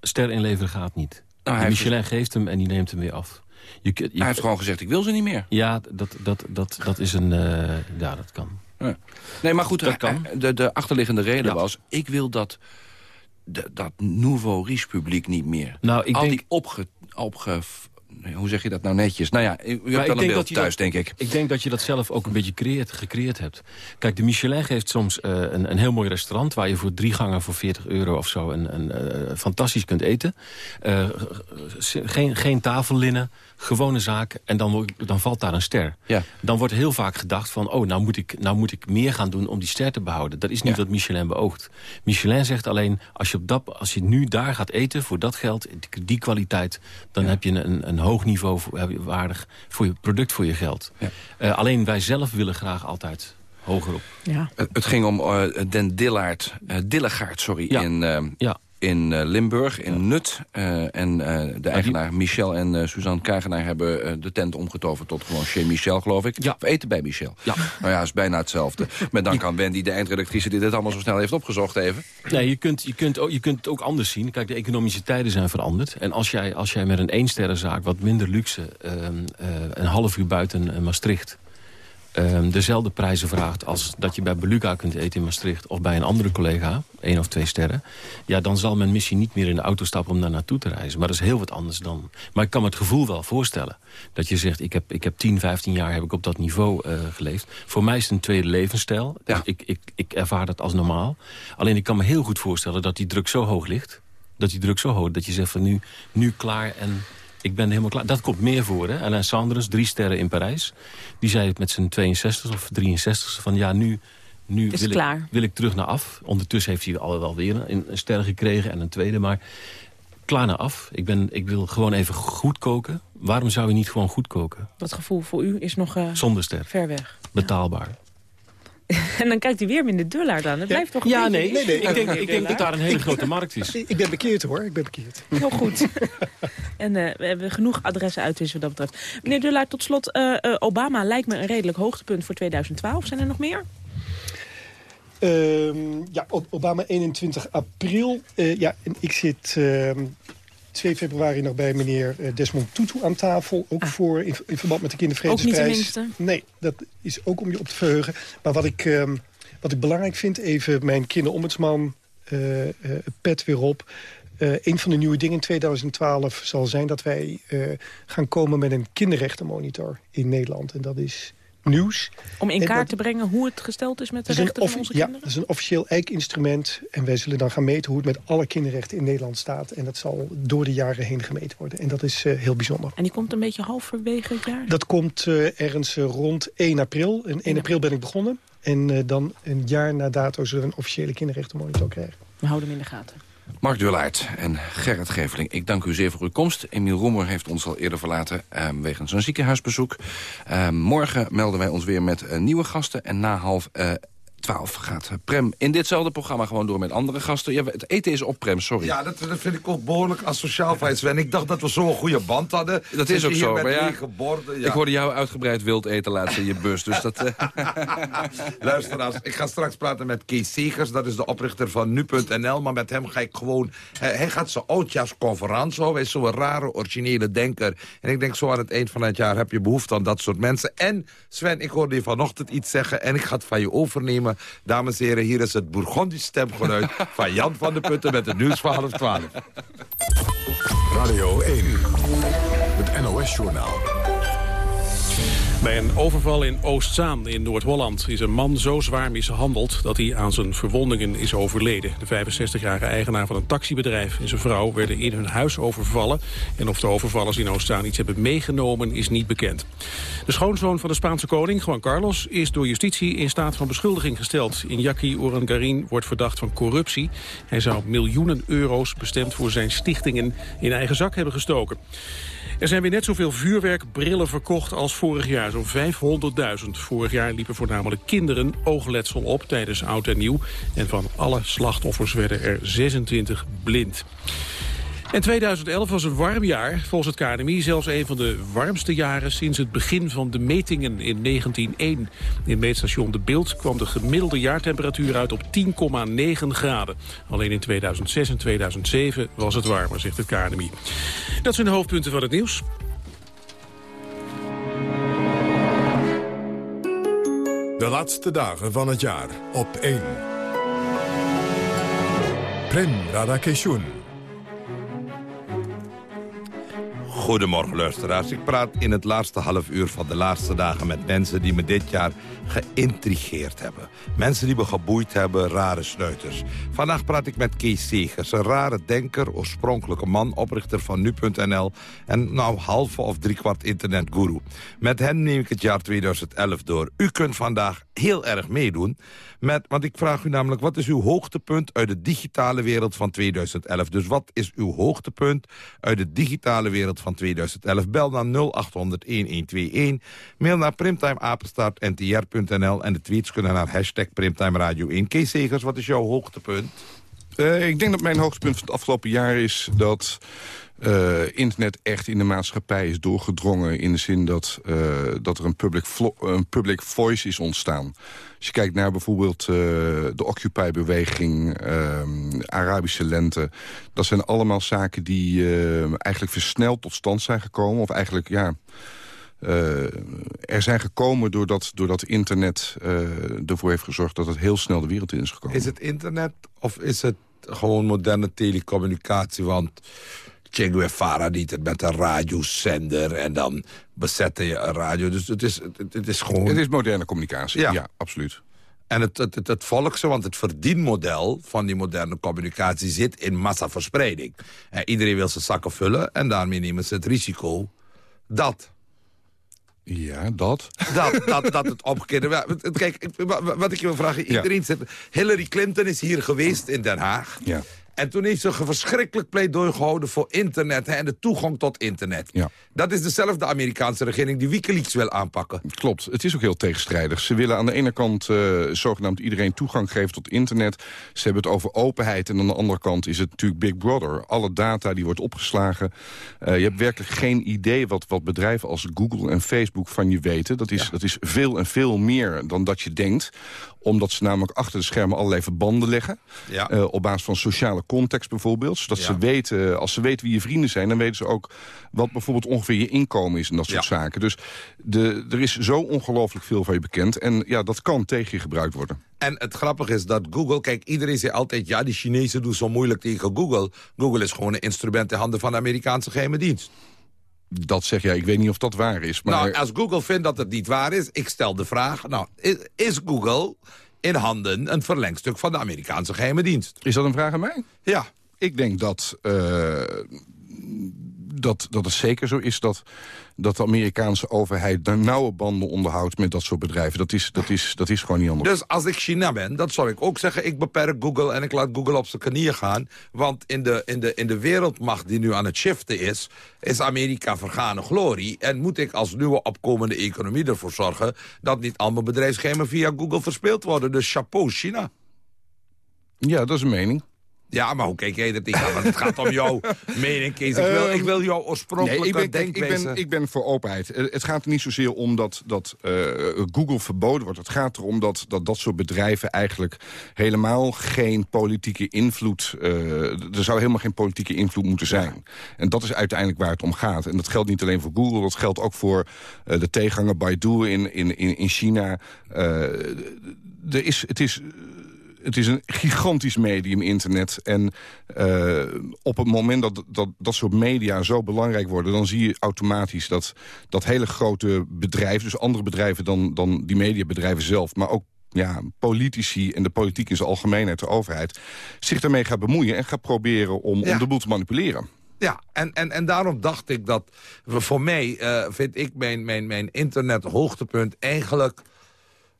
Ster inleveren gaat niet. de heeft Michelin geeft hem en die neemt hem weer af. Je, Hij heeft gewoon gezegd, ik wil ze niet meer. Ja, dat, dat, dat, dat is een... eh, ja, dat kan. Ja. Nee, maar goed, Dat kan. eh, De, de achterliggende reden Ja. was... ik wil dat, dat nouveau riche publiek niet meer. Nou, ik Al denk- die opge, opge... Hoe zeg je dat nou netjes? Nou ja, u hebt Maar een beeld je thuis, dat- denk ik. Ik denk dat je dat zelf ook een beetje creëert, gecreëerd hebt. Kijk, de Michelin geeft soms eh, een, een heel mooi restaurant... waar je voor drie gangen voor 40 euro of zo een, een, eh, fantastisch kunt eten. Eh, geen, geen tafellinnen, gewone zaak. En dan, dan valt daar een ster. Ja. Dan wordt heel vaak gedacht van... oh, nou moet, ik, nou moet ik meer gaan doen om die ster te behouden. Dat is niet Ja. wat Michelin beoogt. Michelin zegt alleen, als je, op dat, als je nu daar gaat eten... voor dat geld, die, die kwaliteit... dan heb je een, een hoog niveau waardig voor je product voor je geld. Ja. Eh, alleen wij zelf willen graag altijd hoger op. Ja. Het, het ging om eh, Den Dillaert, eh, Dillegaard sorry, Ja. in, Ja. In eh, Limburg, in Nut. eh, en eh, de eigenaar Michel en Suzanne Kagenaar hebben de tent omgetoverd tot gewoon chez Michel, geloof ik. Ja. Of eten bij Michel. Ja. Nou ja, is bijna hetzelfde. Met dank aan Wendy, de eindredactrice, die dit allemaal zo snel heeft opgezocht even. Nee, je kunt, je, kunt ook, je kunt het ook anders zien. Kijk, de economische tijden zijn veranderd. En als jij, als jij met een eensterrenzaak wat minder luxe... ehm, eh, een half uur buiten Maastricht... ehm, dezelfde prijzen vraagt als dat je bij Beluga kunt eten in Maastricht... of bij een andere collega, één of twee sterren... ja, dan zal men misschien niet meer in de auto stappen om daar naartoe te reizen. Maar dat is heel wat anders dan... Maar ik kan me het gevoel wel voorstellen. Dat je zegt, ik heb, ik heb 10, 15 jaar heb ik op dat niveau eh, geleefd. Voor mij is het een tweede levensstijl. Ja. Dus ik, ik, ik ervaar dat als normaal. Alleen ik kan me heel goed voorstellen dat die druk zo hoog ligt. Dat die druk zo hoog dat je zegt van nu, nu klaar en ik ben helemaal klaar. Dat komt meer voor. Hè? Alain Sanders, drie sterren in Parijs. Die zei het met zijn 62 of 63 van ja, nu, nu wil, ik, wil ik terug naar af. Ondertussen heeft hij al wel weer een, een ster gekregen en een tweede. Maar klaar naar af. Ik, ben, ik wil gewoon even goed koken. Waarom zou je niet gewoon goed koken? Dat gevoel voor u is nog eh, Zonder ster. ver weg. Betaalbaar. [laughs] En dan kijkt hij weer minder dullaard aan. Het blijft toch een Ja, beetje nee. een nee, nee. Ik denk, ik denk dat daar een hele [laughs] grote markt is. Ik ben bekeerd hoor, ik ben bekeerd. Heel goed. [laughs] en eh, we hebben genoeg adressen uitwisselen wat dat betreft. Meneer Dullaert, tot slot. eh, eh, Obama lijkt me een redelijk hoogtepunt voor 2012. Zijn er nog meer? Ehm, ja, Obama 21 april. Eh, ja, en ik zit ehm 2 februari nog bij meneer eh, Desmond Tutu aan tafel. Ook Ah. voor in, in verband met de Ook niet de Kindervredesprijs. minste. Nee, dat is ook om je op te verheugen. Maar wat ik, ehm, wat ik belangrijk vind, even mijn kinderombudsman eh, eh, pet weer op. Eh, een van de nieuwe dingen in 2012 zal zijn dat wij gaan komen met een kinderrechtenmonitor in Nederland. En dat is nieuws. Om in kaart dat- te brengen hoe het gesteld is met de rechten van onze ja, kinderen? dat is een officieel EIK-instrument. En wij zullen dan gaan meten hoe het met alle kinderrechten in Nederland staat. En dat zal door de jaren heen gemeten worden. En dat is eh, heel bijzonder. En die komt een beetje halverwege het jaar? Dat komt eh, ergens eh, rond 1 april. En 1 april ben ik begonnen. En dan een jaar na dato zullen we een officiële kinderrechtenmonitor krijgen. We houden hem in de gaten. Mark Dullaert en Gerrit Geveling, ik dank u zeer voor uw komst. Emiel Roemer heeft ons al eerder verlaten eh, wegens een ziekenhuisbezoek. Eh, morgen melden wij ons weer met eh, nieuwe gasten. En na half eh, twaalf gaat Prem in ditzelfde programma gewoon door met andere gasten. Ja, het eten is op, Prem, sorry. Ja, dat, dat vind ik ook behoorlijk asociaal van Sven. Ik dacht dat we zo'n goede band hadden. Dat Zit is ook zo, maar ja, borden, ja. ik hoorde jou uitgebreid wild eten laatst in je bus. Dus dat, eh, [laughs] Luisteraars, ik ga straks praten met Kees Segers. Dat is de oprichter van Nu.nl. Maar met hem ga ik gewoon... Hij, hij gaat zijn oudjaarsconferentie houden. Hij is zo'n rare, originele denker. En ik denk zo aan het eind van het jaar heb je behoefte aan dat soort mensen. En Sven, ik hoorde je vanochtend iets zeggen. En ik ga het van je overnemen. Dames en heren, hier is het Bourgondisch stemgeluid... [laughs] van Jan van der Putten met het nieuws van half twaalf. Radio 1, het NOS-journaal. Bij een overval in Oostzaan in Noord-Holland is een man zo zwaar mishandeld dat hij aan zijn verwondingen is overleden. De 65-jarige eigenaar van een taxibedrijf en zijn vrouw werden in hun huis overvallen. En of de overvallers in Oostzaan iets hebben meegenomen is niet bekend. De schoonzoon van de Spaanse koning, Juan Carlos, is door justitie in staat van beschuldiging gesteld. Iñaki Orangarin wordt verdacht van corruptie. Hij zou miljoenen euro's bestemd voor zijn stichtingen in eigen zak hebben gestoken. Er zijn weer net zoveel vuurwerkbrillen verkocht als vorig jaar, zo'n 500.000. Vorig jaar liepen voornamelijk kinderen oogletsel op tijdens Oud en Nieuw. En van alle slachtoffers werden er 26 blind. En 2011 was een warm jaar, volgens het KNMI zelfs een van de warmste jaren sinds het begin van de metingen in 1901. In meetstation De Beeld kwam de gemiddelde jaartemperatuur uit op 10,9 graden. Alleen in 2006 en 2007 was het warmer, zegt het KNMI. Dat zijn de hoofdpunten van het nieuws. De laatste dagen van het jaar op 1. Prem Radakeshun. Goedemorgen luisteraars. Ik praat in het laatste half uur van de laatste dagen met mensen die me dit jaar geïntrigeerd hebben. Mensen die me geboeid hebben, rare snuiters. Vandaag praat ik met Kees Segers, een rare denker, oorspronkelijke man, oprichter van Nu.nl en nou halve of driekwart internetguru. Met hen neem ik het jaar 2011 door. U kunt vandaag heel erg meedoen, met, want ik vraag u namelijk... wat is uw hoogtepunt uit de digitale wereld van 2011? Dus wat is uw hoogtepunt uit de digitale wereld van 2011? Bel dan 0800-1121, mail naar primtimeapenstaartntr.nl... en de tweets kunnen naar hashtag Primtime Radio 1. Kees Segers, wat is jouw hoogtepunt? Eh, ik denk dat mijn hoogtepunt van het afgelopen jaar is dat eh, internet echt in de maatschappij is doorgedrongen. In de zin dat, eh, dat er een public, een public voice is ontstaan. Als je kijkt naar bijvoorbeeld eh, de Occupy-beweging, ehm, Arabische lente. Dat zijn allemaal zaken die eigenlijk versneld tot stand zijn gekomen. Of eigenlijk, ja... er zijn gekomen doordat, doordat internet ervoor heeft gezorgd... dat het heel snel de wereld in is gekomen. Is het internet of is het gewoon moderne telecommunicatie? Want Che Guevara het met een radiozender en dan bezette je een radio. Dus het is, het, het is gewoon... Het is moderne communicatie, ja, absoluut. En het, het, het, het volkse, want het verdienmodel van die moderne communicatie zit in massaverspreiding. En iedereen wil zijn zakken vullen en daarmee nemen ze het risico dat... Ja, dat. Dat, dat, dat het omgekeerde... Kijk, wat ik je wil vragen, iedereen zit... Hillary Clinton is hier geweest in Den Haag. Ja. En toen heeft ze een verschrikkelijk pleidooi gehouden voor internet hè, en de toegang tot internet. Ja. Dat is dezelfde Amerikaanse regering die Wikileaks wil aanpakken. Klopt, het is ook heel tegenstrijdig. Ze willen aan de ene kant eh, zogenaamd iedereen toegang geven tot internet. Ze hebben het over openheid en aan de andere kant is het natuurlijk Big Brother. Alle data die wordt opgeslagen. Eh, je hebt werkelijk geen idee wat, wat bedrijven als Google en Facebook van je weten. Dat is, dat is veel en veel meer dan dat je denkt omdat ze namelijk achter de schermen allerlei verbanden leggen. Ja. Eh, op basis van sociale context bijvoorbeeld. Zodat Ja. ze weten, als ze weten wie je vrienden zijn... dan weten ze ook wat bijvoorbeeld ongeveer je inkomen is en dat soort zaken. Dus de, er is zo ongelooflijk veel van je bekend. En ja, dat kan tegen je gebruikt worden. En het grappige is dat Google... Kijk, iedereen zei altijd... ja, die Chinezen doen zo moeilijk tegen Google. Google is gewoon een instrument in handen van de Amerikaanse geheime dienst. Dat zeg jij, ik weet niet of dat waar is. Maar... Nou, als Google vindt dat het niet waar is, ik stel de vraag... Nou, is, is Google in handen een verlengstuk van de Amerikaanse geheime dienst? Is dat een vraag aan mij? Ja. Ik denk dat, uh, dat, dat het zeker zo is dat, dat de Amerikaanse overheid... nauwe banden onderhoudt met dat soort bedrijven. Dat is, dat is, dat is gewoon niet anders. Dus als ik China ben, dan zou ik ook zeggen... ik beperk Google en ik laat Google op zijn knieën gaan. Want in de, in, de, in de wereldmacht die nu aan het shiften is... is Amerika vergane glorie. En moet ik als nieuwe opkomende economie ervoor zorgen... dat niet allemaal bedrijfsgeheimen via Google verspeeld worden. Dus chapeau, China. Ja, dat is een mening. Ja, maar hoe kijk jij dat? Want het gaat om jouw [laughs] mening, Kees. Ik wil, ik wil jou oorspronkelijk nee, ik ben, ik, ben, ik ben voor openheid. Eh, het gaat er niet zozeer om dat, dat uh, Google verboden wordt. Het gaat erom dat, dat dat soort bedrijven eigenlijk helemaal geen politieke invloed... Uh, er zou helemaal geen politieke invloed moeten zijn. En dat is uiteindelijk waar het om gaat. En dat geldt niet alleen voor Google, dat geldt ook voor uh, de tegenhanger Baidu in, in, in China. er is, het is het is een gigantisch medium, internet. En uh, op het moment dat, dat dat soort media zo belangrijk worden... dan zie je automatisch dat, dat hele grote bedrijven... dus andere bedrijven dan, dan die mediabedrijven zelf... maar ook ja, politici en de politiek in zijn algemeenheid, de overheid... zich daarmee gaat bemoeien en gaat proberen om, om de boel te manipuleren. Ja, en, en, en daarom dacht ik dat... voor mij uh, vind ik mijn, mijn, mijn internet hoogtepunt eigenlijk...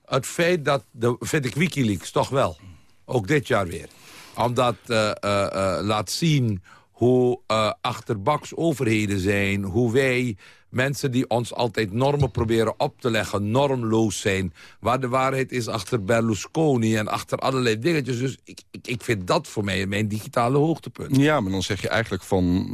het feit dat... De, vind ik Wikileaks toch wel... Ook dit jaar weer. Omdat uh, uh, laat zien hoe achterbaks overheden zijn. Hoe wij, mensen die ons altijd normen proberen op te leggen, normloos zijn. Waar de waarheid is achter Berlusconi en achter allerlei dingetjes. Dus ik, ik, ik vind dat voor mij mijn digitale hoogtepunt. Ja, maar dan zeg je eigenlijk van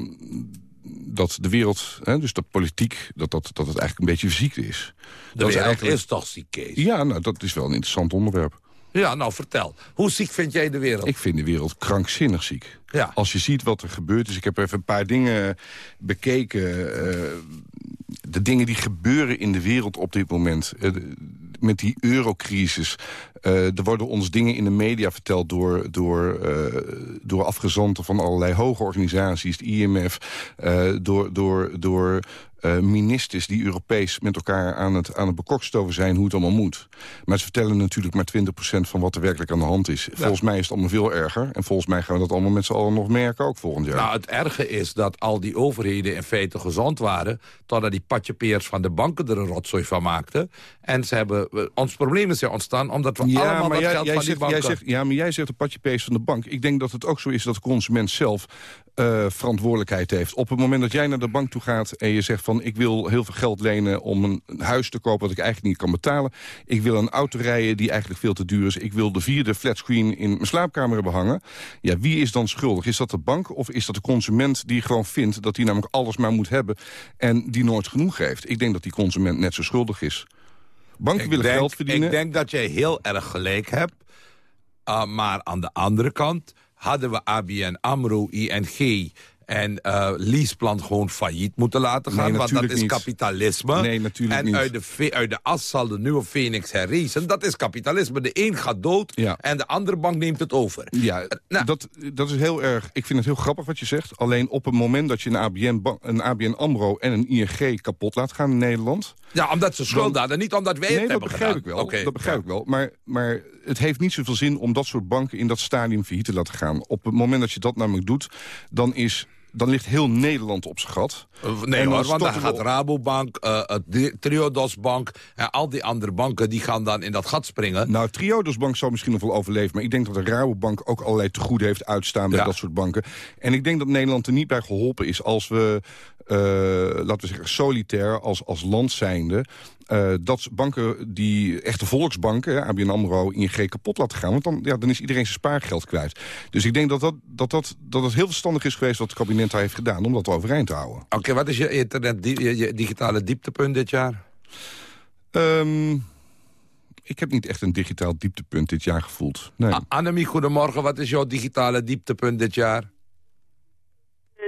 dat de wereld, hè, dus de politiek, dat, dat, dat het eigenlijk een beetje ziek is. De dat wereld is, eigenlijk... is toch ziek, Kees? Ja, nou, dat is wel een interessant onderwerp. Ja, nou vertel. Hoe ziek vind jij de wereld? Ik vind de wereld krankzinnig ziek. Ja. Als je ziet wat er gebeurt is. Ik heb even een paar dingen bekeken. Uh, de dingen die gebeuren in de wereld op dit moment. Uh, met die eurocrisis. Uh, er worden ons dingen in de media verteld door, door, uh, door afgezanten van allerlei hoge organisaties, het IMF, uh, door, door, door uh, ministers die Europees met elkaar aan het, aan het bekokstoven zijn hoe het allemaal moet. Maar ze vertellen natuurlijk maar 20% van wat er werkelijk aan de hand is. Volgens mij is het allemaal veel erger. En volgens mij gaan we dat allemaal met z'n allen nog merken, ook volgend jaar. Nou, het erge is dat al die overheden in feite gezond waren... totdat die patjepeers van de banken er een rotzooi van maakten. En ze hebben, ons probleem is ontstaan omdat we allemaal dat jij, geld jij van zegt, die banken... Jij zegt, ja, maar jij zegt de patjepeers van de bank. Ik denk dat het ook zo is dat de consument zelf uh, verantwoordelijkheid heeft. Op het moment dat jij naar de bank toe gaat en je zegt van... ik wil heel veel geld lenen om een huis te kopen wat ik eigenlijk niet kan betalen. Ik wil een auto rijden die eigenlijk veel te duur is. Ik wil de vierde flatscreen in mijn slaapkamer hebben hangen. Ja, wie is dan schuldig? Is dat de bank of is dat de consument die gewoon vindt... dat hij namelijk alles maar moet hebben en die nooit genoeg geeft? Ik denk dat die consument net zo schuldig is. Banken willen geld verdienen. Ik denk dat jij heel erg gelijk hebt. Uh, maar aan de andere kant hadden we ABN AMRO, ING en uh, leaseplan gewoon failliet moeten laten gaan. want dat is kapitalisme. Nee, natuurlijk en niet. Uit de, uit de as zal de nieuwe Phoenix herrezen. Dat is kapitalisme. De een gaat dood en de andere bank neemt het over. Ja, nou. dat, dat is heel erg... Ik vind het heel grappig wat je zegt. Alleen op het moment dat je een ABN, een ABN AMRO en een ING kapot laat gaan in Nederland... Ja, omdat ze schuld hadden, niet omdat wij nee, het hebben begrijp gedaan. Ik wel. Okay, dat begrijp ja. ik wel. Maar, maar het heeft niet zoveel zin om dat soort banken in dat stadium failliet te laten gaan. Op het moment dat je dat namelijk doet, dan is dan ligt heel Nederland op zijn gat. Nee hoor, want dan gaat Rabobank, uh, Triodos Bank... en al die andere banken die gaan dan in dat gat springen. Nou, Triodos Bank zou misschien nog wel overleven... maar ik denk dat de Rabobank ook allerlei tegoeden heeft uitstaan... bij ja. dat soort banken. En ik denk dat Nederland er niet bij geholpen is... als we, uh, laten we zeggen, solitair als, als land zijnde... Uh, dat banken die echte volksbanken, ABN AMRO, ING kapot laten gaan. Want dan, ja, dan is iedereen zijn spaargeld kwijt. Dus ik denk dat, dat, dat, dat, dat het heel verstandig is geweest wat het kabinet daar heeft gedaan... om dat overeind te houden. Oké, okay, wat is je, internet, je digitale dieptepunt dit jaar? Um, ik heb niet echt een digitaal dieptepunt dit jaar gevoeld. Nee. Annemie, goedemorgen. Wat is jouw digitale dieptepunt dit jaar?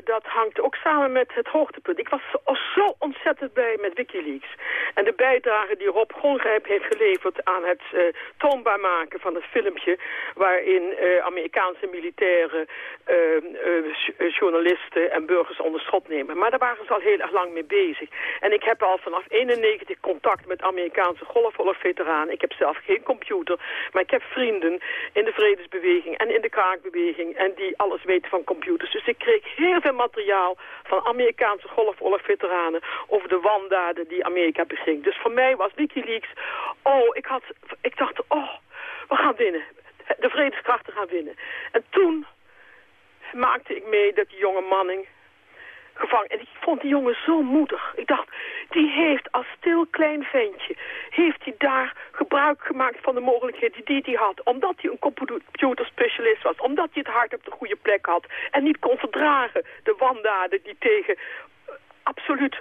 Dat hangt ook samen met het hoogtepunt. Ik was zo, ontzettend blij met Wikileaks. En de bijdrage die Rob Gongrijp heeft geleverd aan het uh, toonbaar maken van het filmpje... waarin uh, Amerikaanse militairen, uh, journalisten en burgers onder schot nemen. Maar daar waren ze al heel erg lang mee bezig. En ik heb al vanaf 91 contact met Amerikaanse golfvolgveteranen. Ik heb zelf geen computer, maar ik heb vrienden in de vredesbeweging en in de kraakbeweging... en die alles weten van computers. Dus ik kreeg heel veel materiaal van Amerikaanse golfoorlogveteranen over de wandaden die Amerika beging. Dus voor mij was Wikileaks, oh, ik, had, ik dacht, oh, we gaan winnen. De vredeskrachten gaan winnen. En toen maakte ik mee dat die jonge manning gevangen. En ik vond die jongen zo moedig. Ik dacht, die heeft als stil klein ventje... heeft hij daar gebruik gemaakt van de mogelijkheden die hij had. Omdat hij een computerspecialist was. Omdat hij het hart op de goede plek had. En niet kon verdragen de wandaden die tegen uh, absoluut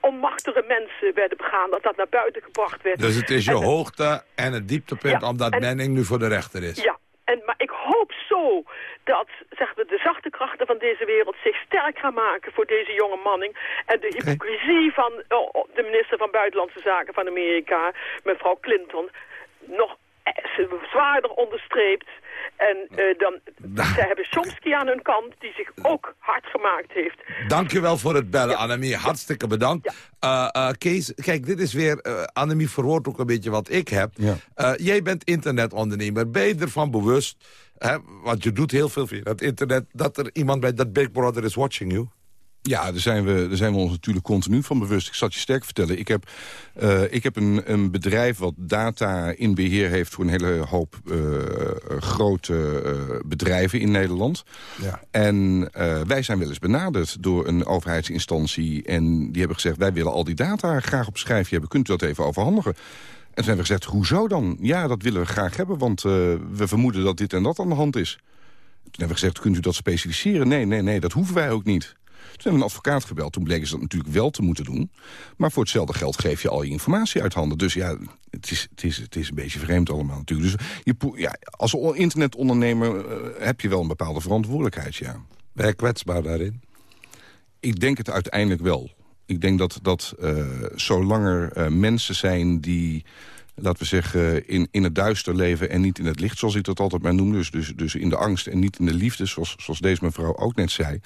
onmachtige mensen werden begaan, dat dat naar buiten gebracht werd. Dus het is je hoogte en het dieptepunt ja, omdat en, Menning nu voor de rechter is. Ja, en, maar ik hoop zo dat zeg maar, de zachte krachten van deze wereld zich sterk gaan maken voor deze jonge manning. En de hypocrisie van oh, de minister van Buitenlandse Zaken van Amerika, mevrouw Clinton, nog zwaarder onderstreept. En uh, dan, ze hebben Chomsky aan hun kant, die zich ook hard gemaakt heeft. Dankjewel voor het bellen, ja. Annemie. Hartstikke bedankt. Ja. Uh, uh, Kees, kijk, dit is weer... Annemie verwoordt ook een beetje wat ik heb. Ja. jij bent internetondernemer. Ben je ervan bewust... Hè, want je doet heel veel via het internet... dat er iemand bij dat Big Brother is watching you? Ja, daar zijn, we, daar zijn we ons natuurlijk continu van bewust. Ik zal je sterk vertellen. Ik heb, uh, ik heb een, een bedrijf wat data in beheer heeft... voor een hele hoop uh, grote uh, bedrijven in Nederland. Ja. En wij zijn wel eens benaderd door een overheidsinstantie... en die hebben gezegd, wij willen al die data graag op schrijfje hebben. Kunt u dat even overhandigen? En toen hebben we gezegd, hoezo dan? Ja, dat willen we graag hebben, want we vermoeden dat dit en dat aan de hand is. Toen hebben we gezegd, kunt u dat specificeren? Nee, nee, nee, dat hoeven wij ook niet. Toen hebben we een advocaat gebeld. Toen bleken ze dat natuurlijk wel te moeten doen. Maar voor hetzelfde geld geef je al je informatie uit handen. Dus ja, het is, het is, het is een beetje vreemd allemaal natuurlijk. Dus je, ja, als internetondernemer uh, heb je wel een bepaalde verantwoordelijkheid, ja. Ben je kwetsbaar daarin? Ik denk het uiteindelijk wel. Ik denk dat, dat uh, zolang er uh, mensen zijn die laten we zeggen, in, in het duister leven en niet in het licht, zoals ik dat altijd maar noem. Dus, dus, dus in de angst en niet in de liefde, zoals, zoals deze mevrouw ook net zei.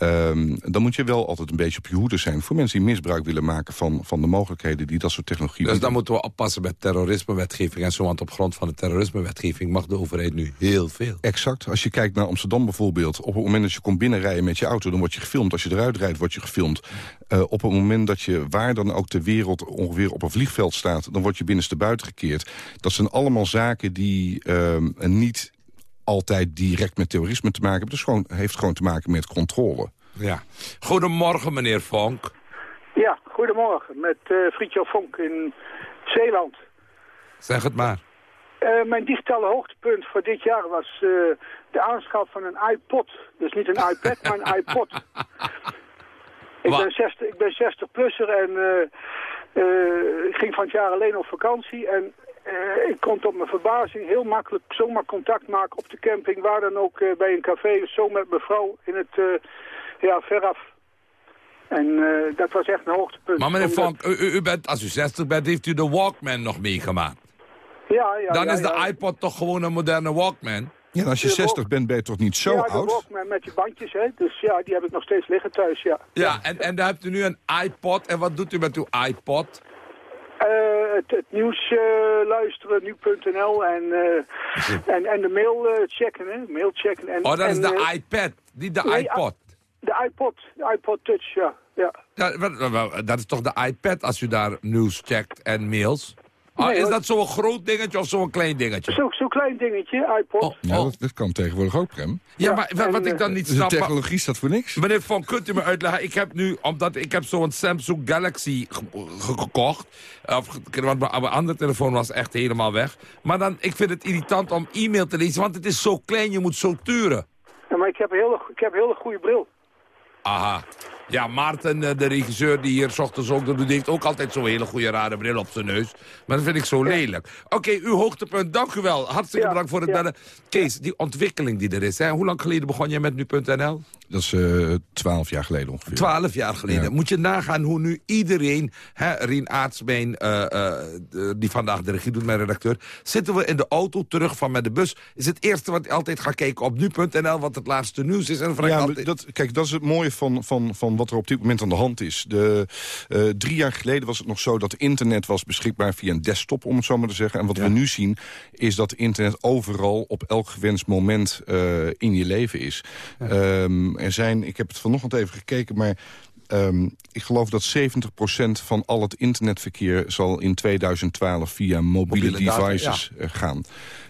Um, dan moet je wel altijd een beetje op je hoede zijn... voor mensen die misbruik willen maken van, van de mogelijkheden die dat soort technologie... Dus dan moeten we oppassen met terrorismewetgeving en zo... want op grond van de terrorismewetgeving mag de overheid nu heel veel. Exact. Als je kijkt naar Amsterdam bijvoorbeeld... op het moment dat je komt binnenrijden met je auto, dan word je gefilmd. Als je eruit rijdt, word je gefilmd. Uh, op het moment dat je waar dan ook ter wereld ongeveer op een vliegveld staat... dan word je binnenste buiten gekeerd. Dat zijn allemaal zaken die uh, niet altijd direct met terrorisme te maken hebben. Het gewoon, heeft gewoon te maken met controle. Ja. Goedemorgen, meneer Vonk. Ja, goedemorgen. Met uh, Friedjof Vonk in Zeeland. Zeg het maar. Uh, mijn digitale hoogtepunt voor dit jaar was uh, de aanschaf van een iPod. Dus niet een iPad, maar een [laughs] iPod. Ik, ben 60, ik ben 60-plusser en ik ging van het jaar alleen op vakantie. En uh, ik kon tot mijn verbazing heel makkelijk zomaar contact maken op de camping, waar dan ook uh, bij een café, zo met mevrouw in het, uh, ja, veraf. En dat was echt een hoogtepunt. Maar meneer Vonk, u, u, bent, als u 60 bent, heeft u de Walkman nog meegemaakt? Ja, ja. Dan ja, is de ja. iPod toch gewoon een moderne Walkman? Ja, als je 60 bent, ben je toch niet zo ja, oud? Ja, Walkman met die bandjes, hè. Dus ja, die heb ik nog steeds liggen thuis, ja. Ja, en, en dan hebt u nu een iPod. En wat doet u met uw iPod? Uh, het, het, nieuws uh, luisteren, nu.nl en, uh, en, en de mail checken, hè? Mail checken. En, oh, dat is de iPad, niet de nee, iPod. De iPod, de iPod Touch, ja. ja. ja dat is toch de iPad als u daar nieuws checkt en mails? Oh, Nee, is dat zo'n groot dingetje of zo'n klein dingetje? Zo'n zo klein dingetje, iPod. Oh, Ja, dat, dat kan tegenwoordig ook, Prem. Ja, maar wa- wat ik dan niet de snap... technologie staat voor niks. Meneer Van, kunt u me uitleggen? Ik heb nu, omdat ik heb zo'n Samsung Galaxy ge- ge- gekocht. Of, want mijn mijn andere telefoon was echt helemaal weg. Maar dan, ik vind het irritant om e-mail te lezen, want het is zo klein, je moet zo turen. Ja, maar ik heb een hele, ik heb een hele goede bril. Aha. Ja, Maarten, eh, de regisseur die hier s ochtends ook doet... die heeft ook altijd zo'n hele goede rare bril op zijn neus. Maar dat vind ik zo lelijk. Oké, uw hoogtepunt, dank u wel. Hartstikke bedankt voor het bellen. Kees, die ontwikkeling die er is, hè? hoe lang geleden begon je met Nu.nl? Dat is eh, twaalf jaar geleden ongeveer. Twaalf jaar geleden. Moet je nagaan hoe nu iedereen... Hè, Rien Aartsbeen, uh, die vandaag de regie doet, mijn redacteur... zitten we in de auto terug van met de bus. Is het eerste wat hij altijd gaat kijken op Nu.nl... wat het laatste nieuws is. En ja, altijd... dat, kijk, dat is het mooie van, van, van wat er op dit moment aan de hand is. De, uh, drie jaar geleden was het nog zo dat internet was beschikbaar via een desktop, om het zo maar te zeggen. En wat we nu zien, is dat internet overal op elk gewenst moment uh, in je leven is. Ja. Um, er zijn, ik heb het vanochtend even gekeken, maar Um, ik geloof dat 70% van al het internetverkeer zal in 2012 via mobiele, mobiele devices data, ja. gaan.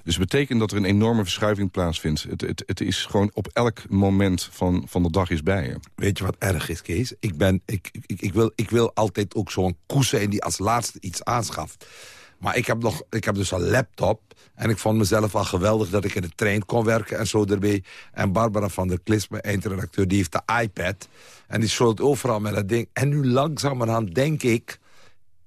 Dus dat betekent dat er een enorme verschuiving plaatsvindt. Het, het, het is gewoon op elk moment van, van de dag is bij je. Weet je wat erg is, Kees? Ik, ben, ik, ik, ik, wil, ik wil altijd ook zo'n koe zijn die als laatste iets aanschaft. Maar ik heb, nog, ik heb dus een laptop. En ik vond mezelf al geweldig dat ik in de trein kon werken en zo erbij. En Barbara van der Klis, mijn eindredacteur, die heeft de iPad. En die schoot overal met dat ding. En nu langzamerhand denk ik...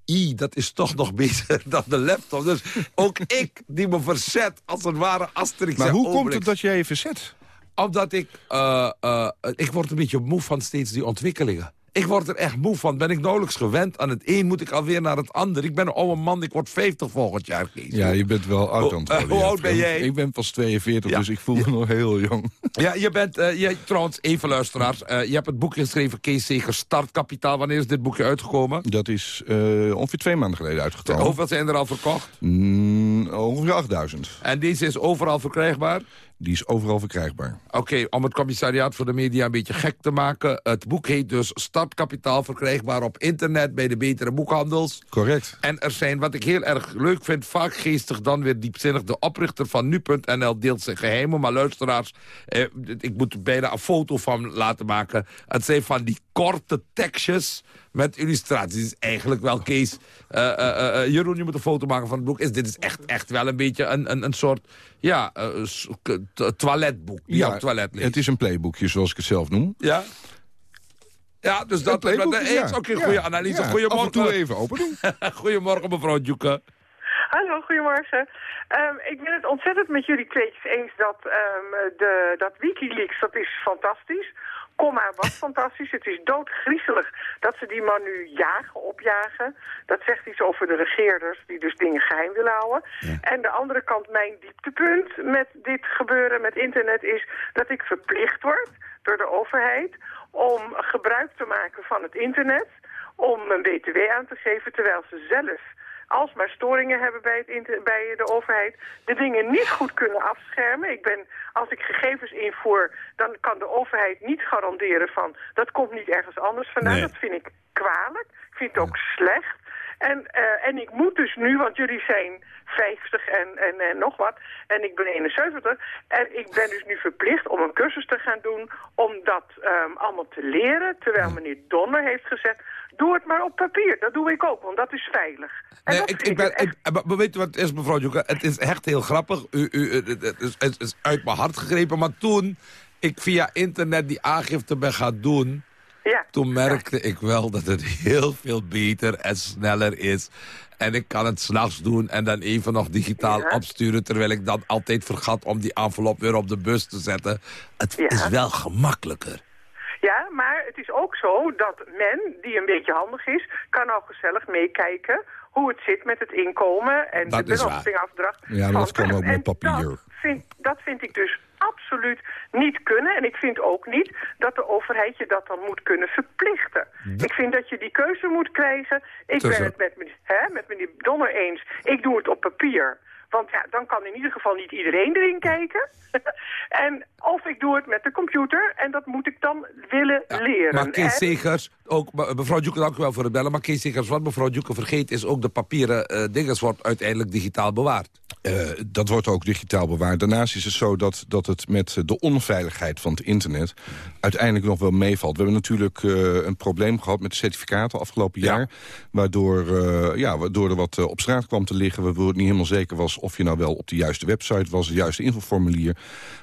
I, dat is toch nog beter [laughs] dan de laptop. Dus ook [laughs] ik, die me verzet als het ware Asterix Maar hoe Obelix. komt het dat jij je verzet? Omdat ik... Uh, uh, ik word een beetje moe van steeds die ontwikkelingen. Ik word er echt moe van. Ben ik nauwelijks gewend aan het een, moet ik alweer naar het ander. Ik ben een oude man, ik word 50 volgend jaar. Kees. Ja, je bent wel oud aan het. Hoe [laughs] oud ben jij? Ik ben pas 42, ja. dus ik voel me nog heel jong. [laughs] Ja, je bent, uh, je, trouwens, even luisteraars. Uh, je hebt het boekje geschreven, Kees Zeger, Startkapitaal. Wanneer is dit boekje uitgekomen? Dat is uh, ongeveer twee maanden geleden uitgekomen. Hoeveel zijn er al verkocht? Mm, ongeveer 8000. En deze is overal verkrijgbaar? Die is overal verkrijgbaar. Oké, okay, om het commissariaat voor de media een beetje gek te maken. Het boek heet dus Startkapitaal verkrijgbaar op internet bij de betere boekhandels. Correct. En er zijn, wat ik heel erg leuk vind, vaak geestig dan weer diepzinnig. De oprichter van Nu.nl deelt zijn geheimen. Maar luisteraars, eh, ik moet bijna een foto van laten maken. Het zijn van die korte tekstjes met illustraties. Is eigenlijk wel, Kees... Uh, uh, uh, Jeroen, je moet een foto maken van het boek. Is, dit is echt, echt wel een beetje een, een, een soort ja, toiletboek. Die ja, op toilet ligt. het is een playboekje, zoals ik het zelf noem. Ja? Ja, dus dat, is ook een goede ja, analyse. Ja, Goedemorgen. Af even open doen. [laughs] Goedemorgen, mevrouw Djoeke. Hallo, goedemorgen. Um, ik ben het ontzettend met jullie tweetjes eens dat, um, de, dat Wikileaks, dat is fantastisch. Kom maar, wat fantastisch. Het is doodgriezelig dat ze die man nu jagen, opjagen. Dat zegt iets over de regeerders die dus dingen geheim willen houden. Ja. En de andere kant, mijn dieptepunt met dit gebeuren met internet is dat ik verplicht word door de overheid om gebruik te maken van het internet, om een btw aan te geven, terwijl ze zelf alsmaar storingen hebben bij, het bij de overheid, de dingen niet goed kunnen afschermen. Ik ben, als ik gegevens invoer, dan kan de overheid niet garanderen van, dat komt niet ergens anders vandaan. Nee. Dat vind ik kwalijk. Ik vind het ook slecht. En, uh, en ik moet dus nu, want jullie zijn 50 en, en, en nog wat, en ik ben 71. En ik ben dus nu verplicht om een cursus te gaan doen om dat um, allemaal te leren. Terwijl meneer Donner heeft gezegd, doe het maar op papier. Dat doe ik ook, want dat is veilig. En nee, ik, ik ben, echt... ik, maar weet je wat het is, mevrouw Joeke? Het is echt heel grappig. U, u, het, is, het is uit mijn hart gegrepen. Maar toen ik via internet die aangifte ben gaan doen... Ja. Toen merkte ik wel dat het heel veel beter en sneller is. En ik kan het s'nachts doen en dan even nog digitaal ja. opsturen... terwijl ik dan altijd vergat om die envelop weer op de bus te zetten. Het ja. is wel gemakkelijker. Ja, maar het is ook zo dat men, die een beetje handig is... kan al gezellig meekijken hoe het zit met het inkomen en dat de belastingafdracht. Ja, dat kan ook met papier. Dat vind, dat vind ik dus absoluut niet kunnen. En ik vind ook niet dat de overheid je dat dan moet kunnen verplichten. Ik vind dat je die keuze moet krijgen. Ik ben het met, hè, met meneer Donner eens. Ik doe het op papier. Want ja, dan kan in ieder geval niet iedereen erin kijken. [laughs] en of ik doe het met de computer en dat moet ik dan willen ja, leren. Maar Kees en... Ook, mevrouw Djoeke, dank u wel voor het bellen. Maar Kees Segers, wat mevrouw Djoeke vergeet is ook de papieren uh, dinges wordt uiteindelijk digitaal bewaard. Uh, dat wordt ook digitaal bewaard. Daarnaast is het zo dat, dat het met de onveiligheid van het internet uiteindelijk nog wel meevalt. We hebben natuurlijk uh, een probleem gehad met de certificaten afgelopen ja. jaar. Waardoor, ja, waardoor er wat op straat kwam te liggen. Waardoor het niet helemaal zeker was of je nou wel op de juiste website was. Het juiste infoformulier.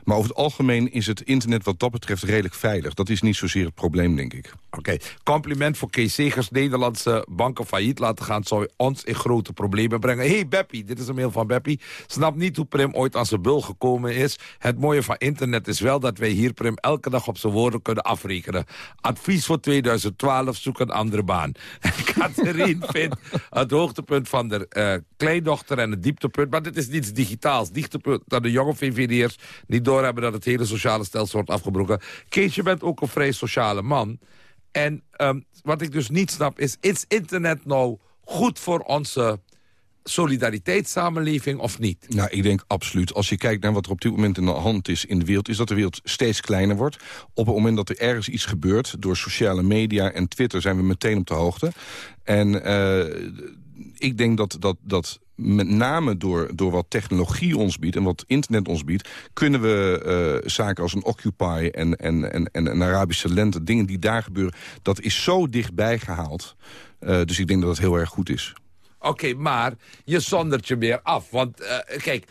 Maar over het algemeen is het internet wat dat betreft redelijk veilig. Dat is niet zozeer het probleem, denk ik. Oké, compliment voor Kees Segers. Nederlandse banken failliet laten gaan... zou ons in grote problemen brengen. hey Beppie, dit is een mail van Beppie. Snap niet hoe Prim ooit aan zijn bul gekomen is. Het mooie van internet is wel dat wij hier Prim elke dag op zijn woorden kunnen afrekenen. Advies voor 2012, zoek een andere baan. [laughs] Catherine [laughs] vindt het hoogtepunt van de uh, kleindochter en het dieptepunt... maar dit is niets digitaals. Dieptepunt dat de jonge VVD'ers niet doorhebben... dat het hele sociale stelsel wordt afgebroken. Kees, je bent ook een vrij sociale man... En um, wat ik dus niet snap is, is internet nou goed voor onze solidariteitssamenleving of niet? Nou, ik denk absoluut. Als je kijkt naar wat er op dit moment in de hand is in de wereld... is dat de wereld steeds kleiner wordt. Op het moment dat er ergens iets gebeurt... door sociale media en Twitter zijn we meteen op de hoogte. En uh, ik denk dat, dat, dat met name door, door wat technologie ons biedt en wat internet ons biedt... kunnen we uh, zaken als een Occupy en, en, en, en een Arabische lente... dingen die daar gebeuren, dat is zo dichtbij gehaald. Uh, dus ik denk dat het heel erg goed is. Oké, maar je zondert je meer af. Want uh, kijk,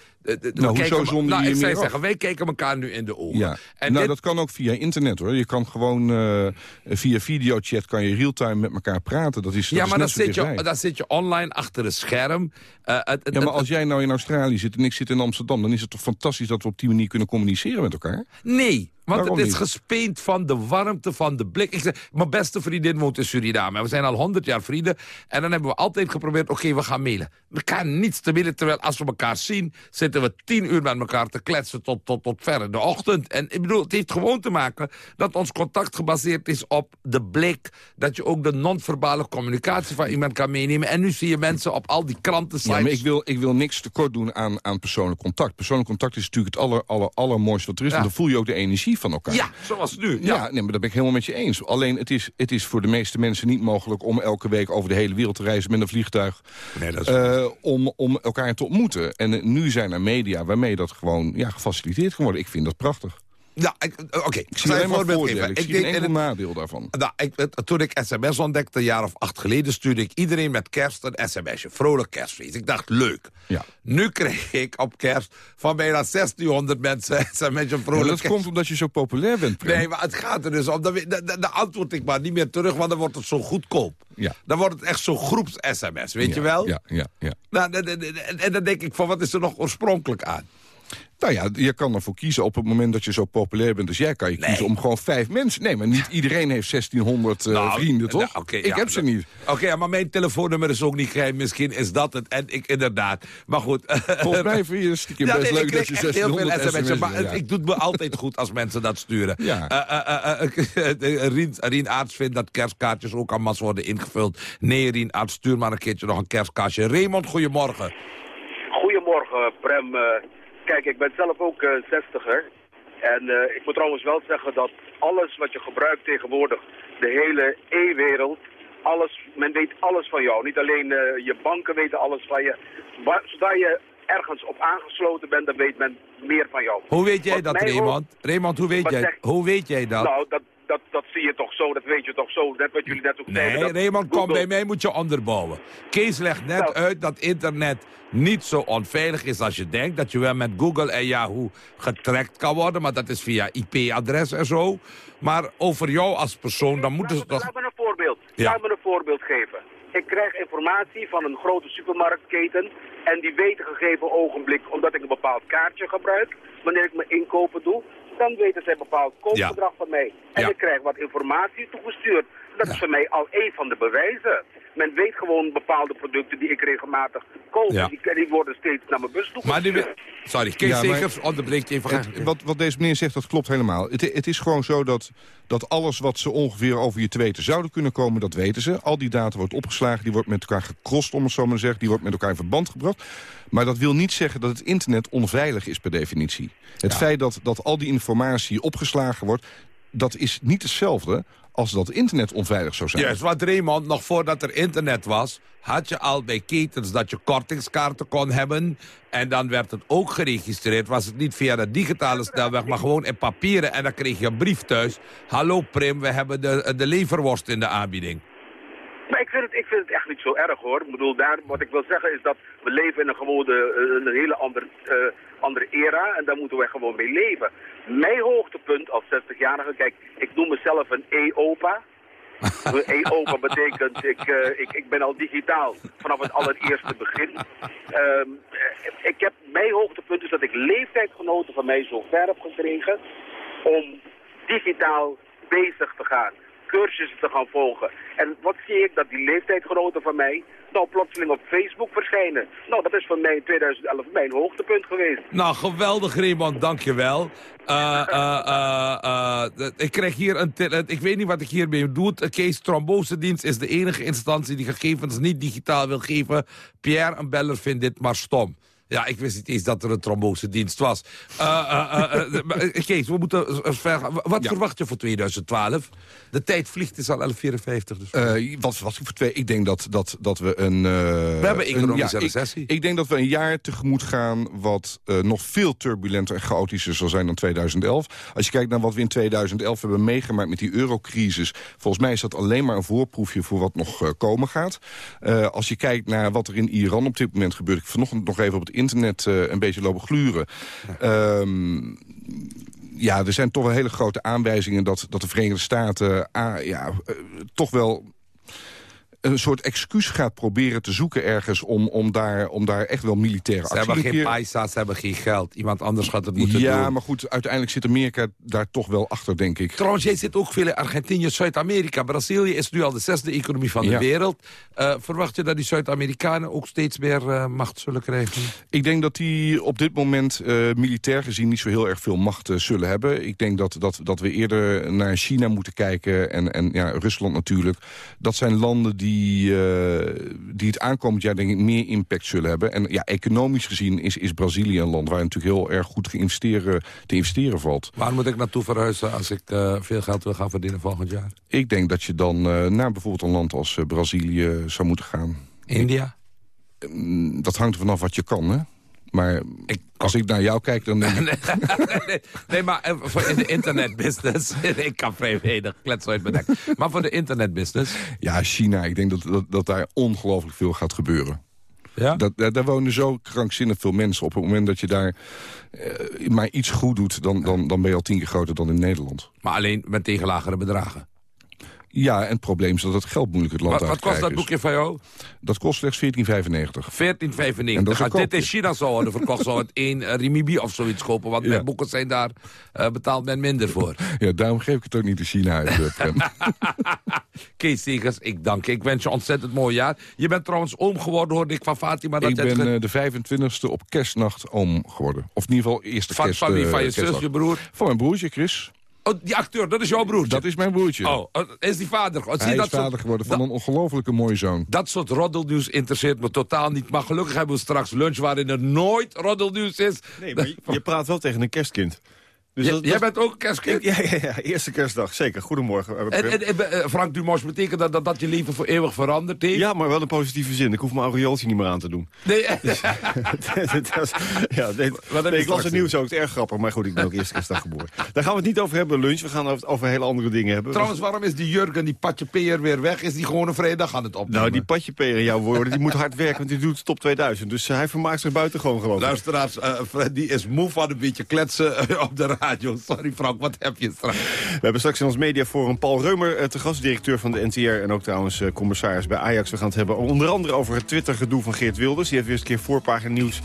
nou, hoezo zonder nou, je ik zou meer zeggen, wij kijken elkaar nu in de ogen. Ja. En nou, dit... dat kan ook via internet, hoor. Je kan gewoon uh, via videochat kan je real-time met elkaar praten. Dat is, dat ja, maar dan zit, je, dan zit je online achter een scherm. Uh, het, ja, maar als jij nou in Australië zit en ik zit in Amsterdam... dan is het toch fantastisch dat we op die manier kunnen communiceren met elkaar? Nee, want Waarom het is niet? gespeend van de warmte van de blik. Ik zeg, mijn beste vriendin woont in Suriname. We zijn al honderd jaar vrienden. En dan hebben we altijd geprobeerd, oké, okay, we gaan mailen. We gaan niets te mailen, terwijl als we elkaar zien... zitten we tien uur met elkaar te kletsen tot, tot, tot ver in de ochtend. En ik bedoel, het heeft gewoon te maken dat ons contact gebaseerd is op de blik. Dat je ook de non-verbale communicatie van iemand kan meenemen. En nu zie je mensen op al die kranten Ja, maar ik wil, ik wil niks tekort doen aan, aan persoonlijk contact. Persoonlijk contact is natuurlijk het aller, aller, allermooiste wat er is. Ja. En dan voel je ook de energie van elkaar. Ja, zoals nu. Ja, ja nee, maar dat ben ik helemaal met je eens. Alleen het is, het is voor de meeste mensen niet mogelijk om elke week over de hele wereld te reizen met een vliegtuig. Nee, dat is uh, om, om elkaar te ontmoeten. En uh, nu zijn er media waarmee dat gewoon ja, gefaciliteerd kan worden. Ik vind dat prachtig. Ja, oké. Okay. Ik zie alleen maar voordelen. Ik, ik zie enkel nadeel daarvan. Nou, ik, toen ik sms ontdekte, een jaar of acht geleden... stuurde ik iedereen met kerst een sms'je. Vrolijk kerstfeest. Ik dacht, leuk. Ja. Nu kreeg ik op kerst van bijna 1600 mensen sms'je vrolijk ja, Dat komt omdat je zo populair bent, Prem. Nee, maar het gaat er dus om. Dan, dan, dan, antwoord ik maar niet meer terug, want dan wordt het zo goedkoop. Ja. Dan wordt het echt zo'n groeps-sms, weet ja, je wel? Ja, ja, ja. Nou, en dan denk ik van, wat is er nog oorspronkelijk aan? Nou ja, je kan ervoor kiezen op het moment dat je zo populair bent. Dus jij kan je nee. kiezen om gewoon vijf mensen... Nee, maar niet iedereen heeft 1600 uh, nou, vrienden, toch? Nou, okay, ik ja, heb ze niet. Oké, okay, ja, maar mijn telefoonnummer is ook niet geheim. Misschien is dat het. En ik inderdaad. Maar goed. Volgens [laughs] mij vind je het stiekem ja, best nee, leuk dat je 1600 heel veel sms'en... Maar ja. ik doe het me altijd goed als mensen dat sturen. Ja. [laughs] Uh, uh, Rien, Rien Aarts vindt dat kerstkaartjes ook aan mas worden ingevuld. Nee, Rien Aarts, stuur maar een keertje nog een kerstkaartje. Raymond, goedemorgen. Goedemorgen, Prem. Kijk, ik ben zelf ook uh, zestiger. En uh, ik moet trouwens wel zeggen dat alles wat je gebruikt tegenwoordig, de hele e-wereld, alles, men weet alles van jou. Niet alleen uh, je banken weten alles van je. Waar, zodra je ergens op aangesloten bent, dan weet men meer van jou. Hoe weet jij wat dat, Raymond? Ook, Raymond, hoe weet, jij, zeg, hoe weet jij dat? Nou, dat, dat, dat zie je toch zo, dat weet je toch zo. Net wat jullie net ook nee, zeiden. Nee, Raymond, kom bij mij, moet je onderbouwen. Kees legt net nou. uit dat internet niet zo onveilig is als je denkt. Dat je wel met Google en Yahoo getrackt kan worden. Maar dat is via IP-adres en zo. Maar over jou als persoon, dan moeten ze toch... Laat me een voorbeeld. Ja. Laat me een voorbeeld geven. Ik krijg informatie van een grote supermarktketen. En die weten gegeven ogenblik, omdat ik een bepaald kaartje gebruik... wanneer ik mijn inkopen doe, dan weten zij bepaald koopbedrag ja. van mij. En ja. ik krijg wat informatie toegestuurd. Dat ja. is voor mij al een van de bewijzen. Men weet gewoon bepaalde producten die ik regelmatig koop. Die, die, worden steeds naar mijn bus toegestuurd. Maar die, sorry, Kees ja, Segers onderbreekt even. Het, wat, wat deze meneer zegt, dat klopt helemaal. Het, het, is gewoon zo dat, dat alles wat ze ongeveer over je te weten zouden kunnen komen, dat weten ze. Al die data wordt opgeslagen, die wordt met elkaar gecrossed, om het zo maar te zeggen. Die wordt met elkaar in verband gebracht. Maar dat wil niet zeggen dat het internet onveilig is per definitie. Het ja. feit dat, dat al die informatie opgeslagen wordt... dat is niet hetzelfde als dat internet onveilig zou zijn. Juist, want Raymond, nog voordat er internet was... had je al bij ketens dat je kortingskaarten kon hebben... en dan werd het ook geregistreerd. Was het niet via de digitale snelweg, maar gewoon in papieren... en dan kreeg je een brief thuis. Hallo Prim, we hebben de, de leverworst in de aanbieding. Maar ik vind, het, ik vind het echt niet zo erg hoor. Ik bedoel, daar, wat ik wil zeggen is dat we leven in een gewone, een hele andere, uh, andere era en daar moeten wij gewoon mee leven. Mijn hoogtepunt als 60-jarige, kijk, ik noem mezelf een e-opa. Open betekent, ik, uh, ik, ik ben al digitaal vanaf het allereerste begin. Uh, ik heb, mijn hoogtepunt is dat ik leeftijdgenoten van mij zo ver heb gekregen om digitaal bezig te gaan cursussen te gaan volgen. En wat zie ik? Dat die leeftijdgenoten van mij nou plotseling op Facebook verschijnen. Nou, dat is voor mij in 2011 mijn hoogtepunt geweest. Nou, geweldig Raymond, dankjewel. Uh, uh, ik krijg hier een... Ik weet niet wat ik hiermee doe. Kees Trombosedienst is de enige instantie die gegevens niet digitaal wil geven. Pierre, een beller, vindt dit maar stom. Ja, ik wist niet eens dat er een trombosedienst was. Kees, we moeten Wat verwacht je voor 2012? De tijd vliegt, is al 1154. Dus. Wat verwacht ik voor twee? Ik denk dat, dat, dat we een... We hebben economische recessie. Ik, denk dat we een jaar tegemoet gaan... wat nog veel turbulenter en chaotischer zal zijn dan 2011. Als je kijkt naar wat we in 2011 hebben meegemaakt met die eurocrisis... volgens mij is dat alleen maar een voorproefje voor wat nog komen gaat. als je kijkt naar wat er in Iran op dit moment gebeurt... ik vanochtend nog even op het internet een beetje lopen gluren... Ja. Um, ja, er zijn toch wel hele grote aanwijzingen dat, dat de Verenigde Staten... Ah, ja, uh, toch wel een soort excuus gaat proberen te zoeken ergens... om, om, daar, om daar echt wel militaire actie... Ze hebben geen paisa's, ze hebben geen geld. Iemand anders gaat het moeten ja, doen. Ja, maar goed, uiteindelijk zit Amerika daar toch wel achter, denk ik. Trouwens, jij zit ook veel in Argentinië, Zuid-Amerika. Brazilië is nu al de zesde economie van de wereld. Uh, verwacht je dat die Zuid-Amerikanen ook steeds meer uh, macht zullen krijgen? Ik denk dat die op dit moment uh, militair gezien niet zo heel erg veel macht zullen hebben. Ik denk dat, dat, dat we eerder naar China moeten kijken en, en ja, Rusland natuurlijk. Dat zijn landen die die, uh, die het aankomend jaar denk ik meer impact zullen hebben. En ja, economisch gezien is, is Brazilië een land waar natuurlijk heel erg goed te investeren, te investeren valt. Waar moet ik naartoe verhuizen als ik uh, veel geld wil gaan verdienen volgend jaar? Ik denk dat je dan uh, naar bijvoorbeeld een land als Brazilië zou moeten gaan. India? Dat hangt er vanaf wat je kan, hè? Maar ik, als ik naar jou kijk, dan denk ik... [laughs] nee, nee, maar voor in de internetbusiness... [laughs] ik kan vrijwillig klets uit mijn Maar voor de internetbusiness... Ja, China. Ik denk dat, dat, dat daar ongelooflijk veel gaat gebeuren. Ja? Dat, daar, daar, wonen zo krankzinnig veel mensen. Op het moment dat je daar uh, maar iets goed doet... Dan, dan, dan ben je al tien keer groter dan in Nederland. Maar alleen met tegen lagere bedragen? Ja, en het probleem is dat het geld moeilijk het land Wat, wat kost dat boekje van jou? Dat kost slechts 14,95. 14,95. Als dit in China zou worden verkocht, zou het [laughs] 1 uh, rimibi of zoiets kopen. Want ja. mijn boeken zijn daar, uh, betaalt men minder voor. [laughs] Ja, daarom geef ik het ook niet in China uit, uh, [laughs] Kees Segers, ik dank je. Ik wens je een ontzettend mooi jaar. Je bent trouwens oom geworden, hoorde ik van Fatima. Dat ik ben de 25e op kerstnacht oom geworden. Of in ieder geval eerste van, kerst. Van wie? Van je zus, je broer? Van mijn broertje, Chris. Oh, die acteur, dat is jouw broertje? Dat is mijn broertje. Oh, is die vader? Oh, Hij dat is vader soort, geworden van een ongelofelijke mooie zoon. Dat soort roddelnieuws interesseert me totaal niet. Maar gelukkig hebben we straks lunch waarin er nooit roddelnieuws is. Nee, maar je, je praat wel tegen een kerstkind. Dus dat, jij dat, bent ook een kerstkind? Ja, ja, ja, eerste kerstdag, zeker. Goedemorgen. En, en, en Frank Dumas, betekent dat, dat dat je leven voor eeuwig veranderd heeft? Ja, maar wel in positieve zin. Ik hoef mijn aureooltje niet meer aan te doen. Nee. [laughs] Dus, [laughs] ja, dit, nee, ik las het nieuws ook. Het erg grappig, maar goed, ik ben ook eerste kerstdag geboren. Daar gaan we het niet over hebben, lunch. We gaan het over hele andere dingen hebben. Trouwens, waarom is die Jurgen, die patje peer weer weg? Is die gewoon een vrijdag aan het opnemen? Nou, die patje peer in jouw woorden, die moet hard werken, want die doet top 2000. Dus uh, hij vermaakt zich buiten gewoon gewoon. Luisteraars, uh, Fred, die is moe van een beetje kletsen op de radio. Sorry, Frank, wat heb je straks? We hebben straks in ons mediaforum Paul Reumer uh, te gast, directeur van de NTR... en ook trouwens uh, commissaris bij Ajax. We gaan het hebben onder andere over het Twitter-gedoe van Geert Wilders. Die heeft weer eens een keer voorpagina nieuws.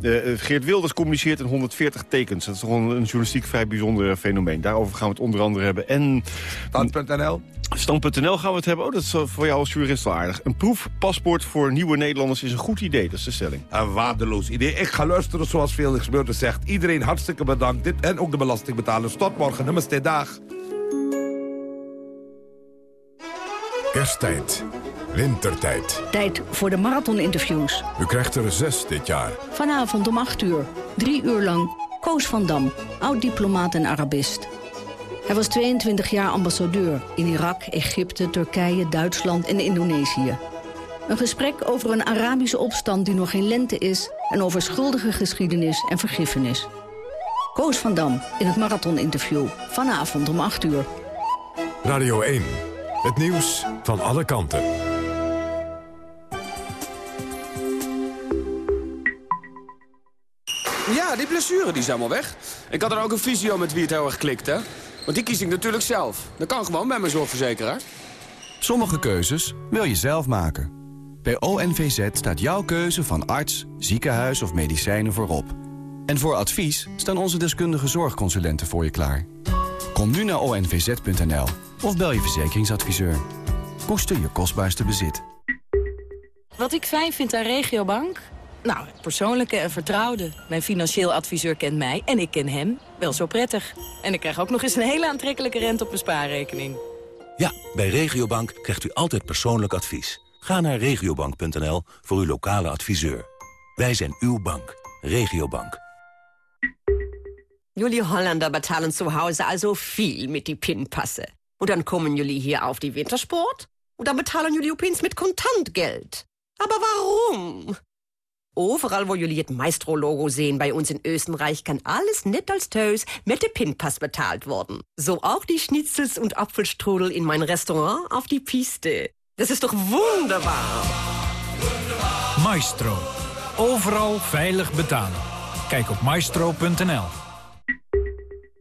Uh, Geert Wilders communiceert in 140 tekens. Dat is toch een, een journalistiek vrij bijzonder fenomeen. Daarover gaan we het onder andere hebben. En... Stand.nl? Stand.nl gaan we het hebben. Oh, dat is voor jou als jurist wel aardig. Een proefpaspoort voor nieuwe Nederlanders is een goed idee. Dat is de stelling. Een waardeloos idee. Ik ga luisteren zoals Felix Meurtens zegt. Iedereen hartstikke bedankt. Dit en ook de belastingbetalers. Tot morgen. Namaste. Dag. Kersttijd. Wintertijd. Tijd voor de marathoninterviews. U krijgt er zes dit jaar. Vanavond om 8 uur. Drie uur lang. Koos van Dam, oud-diplomaat en Arabist. Hij was 22 jaar ambassadeur in Irak, Egypte, Turkije, Duitsland en Indonesië. Een gesprek over een Arabische opstand die nog geen lente is... en over schuldige geschiedenis en vergiffenis. Koos van Dam in het marathoninterview. Vanavond om 8 uur. Radio 1. Het nieuws van alle kanten. Ja, die blessure die is helemaal weg. Ik had er ook een visio met wie het heel erg klikt, hè? Want die kies ik natuurlijk zelf. Dat kan gewoon bij mijn zorgverzekeraar. Sommige keuzes wil je zelf maken. Bij ONVZ staat jouw keuze van arts, ziekenhuis of medicijnen voorop. En voor advies staan onze deskundige zorgconsulenten voor je klaar. Kom nu naar onvz.nl of bel je verzekeringsadviseur. Koester je kostbaarste bezit. Wat ik fijn vind aan Regiobank? Nou, het persoonlijke en vertrouwde. Mijn financieel adviseur kent mij en ik ken hem wel zo prettig. En ik krijg ook nog eens een hele aantrekkelijke rente op mijn spaarrekening. Ja, bij Regiobank krijgt u altijd persoonlijk advies. Ga naar regiobank.nl voor uw lokale adviseur. Wij zijn uw bank. Regiobank. Jullie Holländer betalen zu Hause also viel mit die Pinpasse. Und dann kommen jullie hier auf die Wintersport? Und dann betalen jullie opeens mit Kontantgeld. Aber warum? Overal wo jullie het Maestro-Logo sehen bei uns in Österreich, kann alles net als Tös mit de Pinpass betaald worden. So auch die Schnitzels und Apfelstrudel in mein Restaurant auf die Piste. Das ist doch wunderbar. Maestro. Overal veilig betalen. Kijk op maestro.nl.